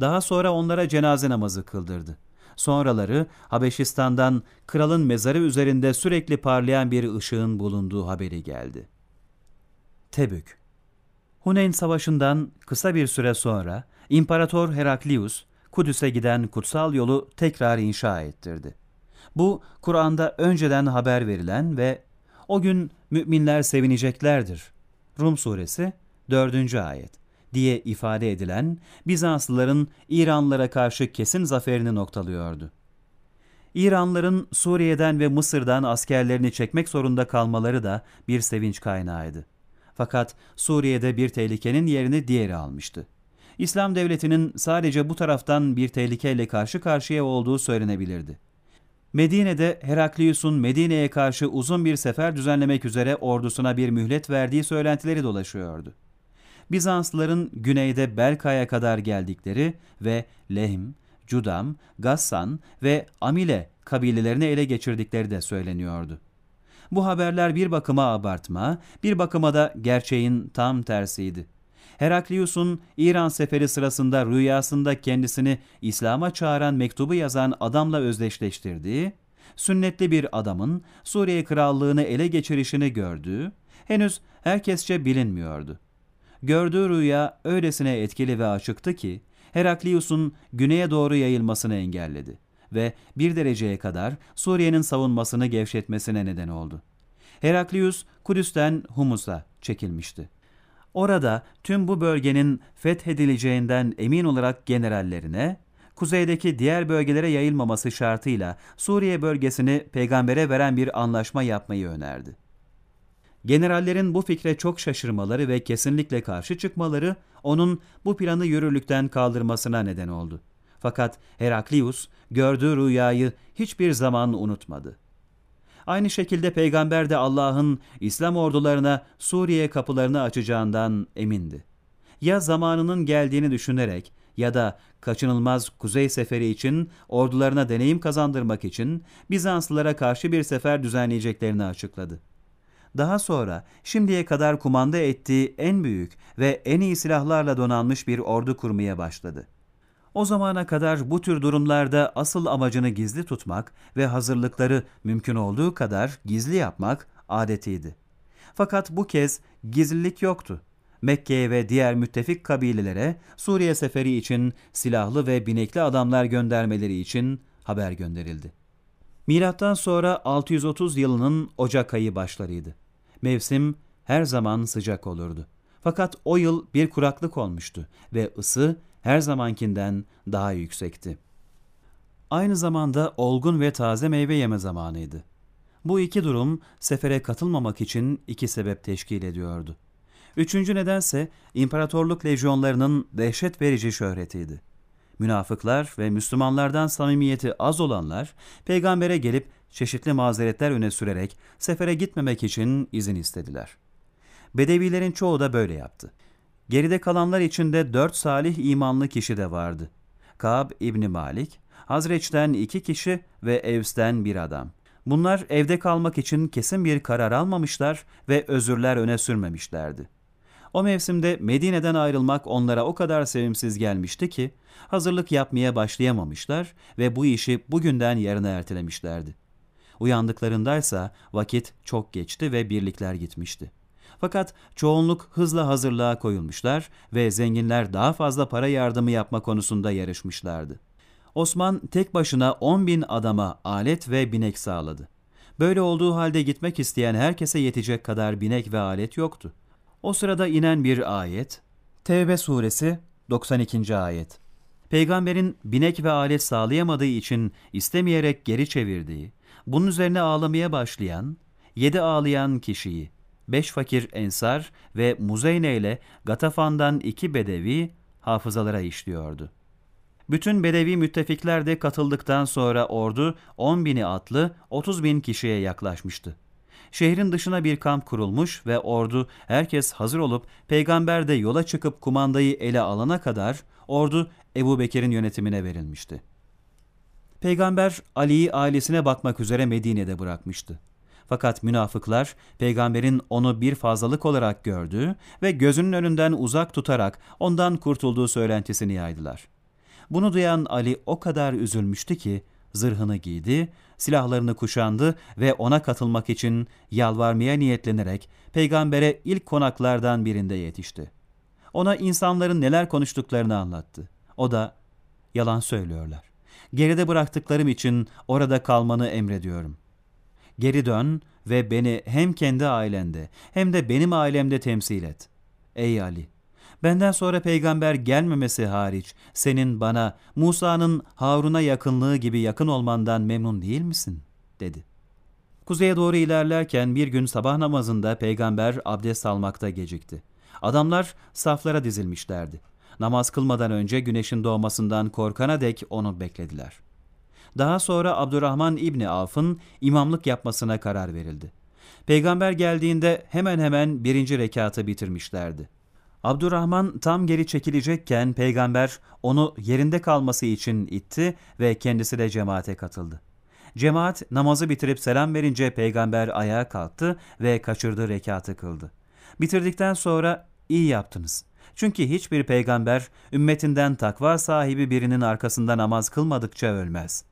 Daha sonra onlara cenaze namazı kıldırdı. Sonraları Habeşistan'dan kralın mezarı üzerinde sürekli parlayan bir ışığın bulunduğu haberi geldi. Tebük Huneyn Savaşı'ndan kısa bir süre sonra İmparator Heraklius, Kudüs'e giden kutsal yolu tekrar inşa ettirdi. Bu, Kur'an'da önceden haber verilen ve o gün müminler sevineceklerdir. Rum suresi 4. ayet diye ifade edilen Bizanslıların İranlılara karşı kesin zaferini noktalıyordu. İranlıların Suriye'den ve Mısır'dan askerlerini çekmek zorunda kalmaları da bir sevinç kaynağıydı. Fakat Suriye'de bir tehlikenin yerini diğeri almıştı. İslam devletinin sadece bu taraftan bir tehlikeyle karşı karşıya olduğu söylenebilirdi. Medine'de Heraklius'un Medine'ye karşı uzun bir sefer düzenlemek üzere ordusuna bir mühlet verdiği söylentileri dolaşıyordu. Bizanslıların güneyde Belka'ya kadar geldikleri ve Lehm, Cudam, Gassan ve Amile kabilelerini ele geçirdikleri de söyleniyordu. Bu haberler bir bakıma abartma, bir bakıma da gerçeğin tam tersiydi. Heraklius'un İran seferi sırasında rüyasında kendisini İslam'a çağıran mektubu yazan adamla özdeşleştirdiği, sünnetli bir adamın Suriye krallığını ele geçirişini gördüğü, henüz herkesçe bilinmiyordu. Gördüğü rüya öylesine etkili ve açıktı ki, Heraklius'un güneye doğru yayılmasını engelledi ve bir dereceye kadar Suriye'nin savunmasını gevşetmesine neden oldu. Heraklius, Kudüs'ten Humus'a çekilmişti. Orada tüm bu bölgenin fethedileceğinden emin olarak generallerine, kuzeydeki diğer bölgelere yayılmaması şartıyla Suriye bölgesini peygambere veren bir anlaşma yapmayı önerdi. Generallerin bu fikre çok şaşırmaları ve kesinlikle karşı çıkmaları onun bu planı yürürlükten kaldırmasına neden oldu. Fakat Heraklius gördüğü rüyayı hiçbir zaman unutmadı. Aynı şekilde peygamber de Allah'ın İslam ordularına Suriye kapılarını açacağından emindi. Ya zamanının geldiğini düşünerek ya da kaçınılmaz kuzey seferi için ordularına deneyim kazandırmak için Bizanslılara karşı bir sefer düzenleyeceklerini açıkladı. Daha sonra şimdiye kadar kumanda ettiği en büyük ve en iyi silahlarla donanmış bir ordu kurmaya başladı. O zamana kadar bu tür durumlarda asıl amacını gizli tutmak ve hazırlıkları mümkün olduğu kadar gizli yapmak adetiydi. Fakat bu kez gizlilik yoktu. Mekke'ye ve diğer müttefik kabilelere Suriye seferi için silahlı ve binekli adamlar göndermeleri için haber gönderildi. Milattan sonra 630 yılının Ocak ayı başlarıydı. Mevsim her zaman sıcak olurdu. Fakat o yıl bir kuraklık olmuştu ve ısı her zamankinden daha yüksekti. Aynı zamanda olgun ve taze meyve yeme zamanıydı. Bu iki durum sefere katılmamak için iki sebep teşkil ediyordu. Üçüncü nedense imparatorluk lejyonlarının dehşet verici şöhretiydi. Münafıklar ve Müslümanlardan samimiyeti az olanlar peygambere gelip çeşitli mazeretler öne sürerek sefere gitmemek için izin istediler. Bedevilerin çoğu da böyle yaptı. Geride kalanlar içinde dört salih imanlı kişi de vardı. Kab İbni Malik, Hazreç'ten iki kişi ve Evs'ten bir adam. Bunlar evde kalmak için kesin bir karar almamışlar ve özürler öne sürmemişlerdi. O mevsimde Medine'den ayrılmak onlara o kadar sevimsiz gelmişti ki hazırlık yapmaya başlayamamışlar ve bu işi bugünden yarına ertelemişlerdi. Uyandıklarındaysa vakit çok geçti ve birlikler gitmişti. Fakat çoğunluk hızla hazırlığa koyulmuşlar ve zenginler daha fazla para yardımı yapma konusunda yarışmışlardı. Osman tek başına 10 bin adama alet ve binek sağladı. Böyle olduğu halde gitmek isteyen herkese yetecek kadar binek ve alet yoktu. O sırada inen bir ayet, Tevbe suresi 92. ayet. Peygamberin binek ve alet sağlayamadığı için istemeyerek geri çevirdiği, bunun üzerine ağlamaya başlayan, yedi ağlayan kişiyi, beş fakir ensar ve Muzeyne ile Gatafan'dan iki bedevi hafızalara işliyordu. Bütün bedevi müttefikler de katıldıktan sonra ordu 10 bini atlı 30 bin kişiye yaklaşmıştı. Şehrin dışına bir kamp kurulmuş ve ordu herkes hazır olup peygamber de yola çıkıp kumandayı ele alana kadar ordu Ebu Bekir'in yönetimine verilmişti. Peygamber Ali'yi ailesine bakmak üzere Medine'de bırakmıştı. Fakat münafıklar peygamberin onu bir fazlalık olarak gördüğü ve gözünün önünden uzak tutarak ondan kurtulduğu söylentisini yaydılar. Bunu duyan Ali o kadar üzülmüştü ki zırhını giydi, silahlarını kuşandı ve ona katılmak için yalvarmaya niyetlenerek peygambere ilk konaklardan birinde yetişti. Ona insanların neler konuştuklarını anlattı. O da yalan söylüyorlar. Geride bıraktıklarım için orada kalmanı emrediyorum. Geri dön ve beni hem kendi ailende hem de benim ailemde temsil et. Ey Ali! Benden sonra peygamber gelmemesi hariç senin bana Musa'nın Harun'a yakınlığı gibi yakın olmandan memnun değil misin? dedi. Kuzeye doğru ilerlerken bir gün sabah namazında peygamber abdest almakta gecikti. Adamlar saflara dizilmişlerdi. Namaz kılmadan önce güneşin doğmasından korkana dek onu beklediler. Daha sonra Abdurrahman İbni Avf'ın imamlık yapmasına karar verildi. Peygamber geldiğinde hemen hemen birinci rekatı bitirmişlerdi. Abdurrahman tam geri çekilecekken peygamber onu yerinde kalması için itti ve kendisi de cemaate katıldı. Cemaat namazı bitirip selam verince peygamber ayağa kalktı ve kaçırdığı rekatı kıldı. Bitirdikten sonra iyi yaptınız. Çünkü hiçbir peygamber ümmetinden takva sahibi birinin arkasında namaz kılmadıkça ölmez.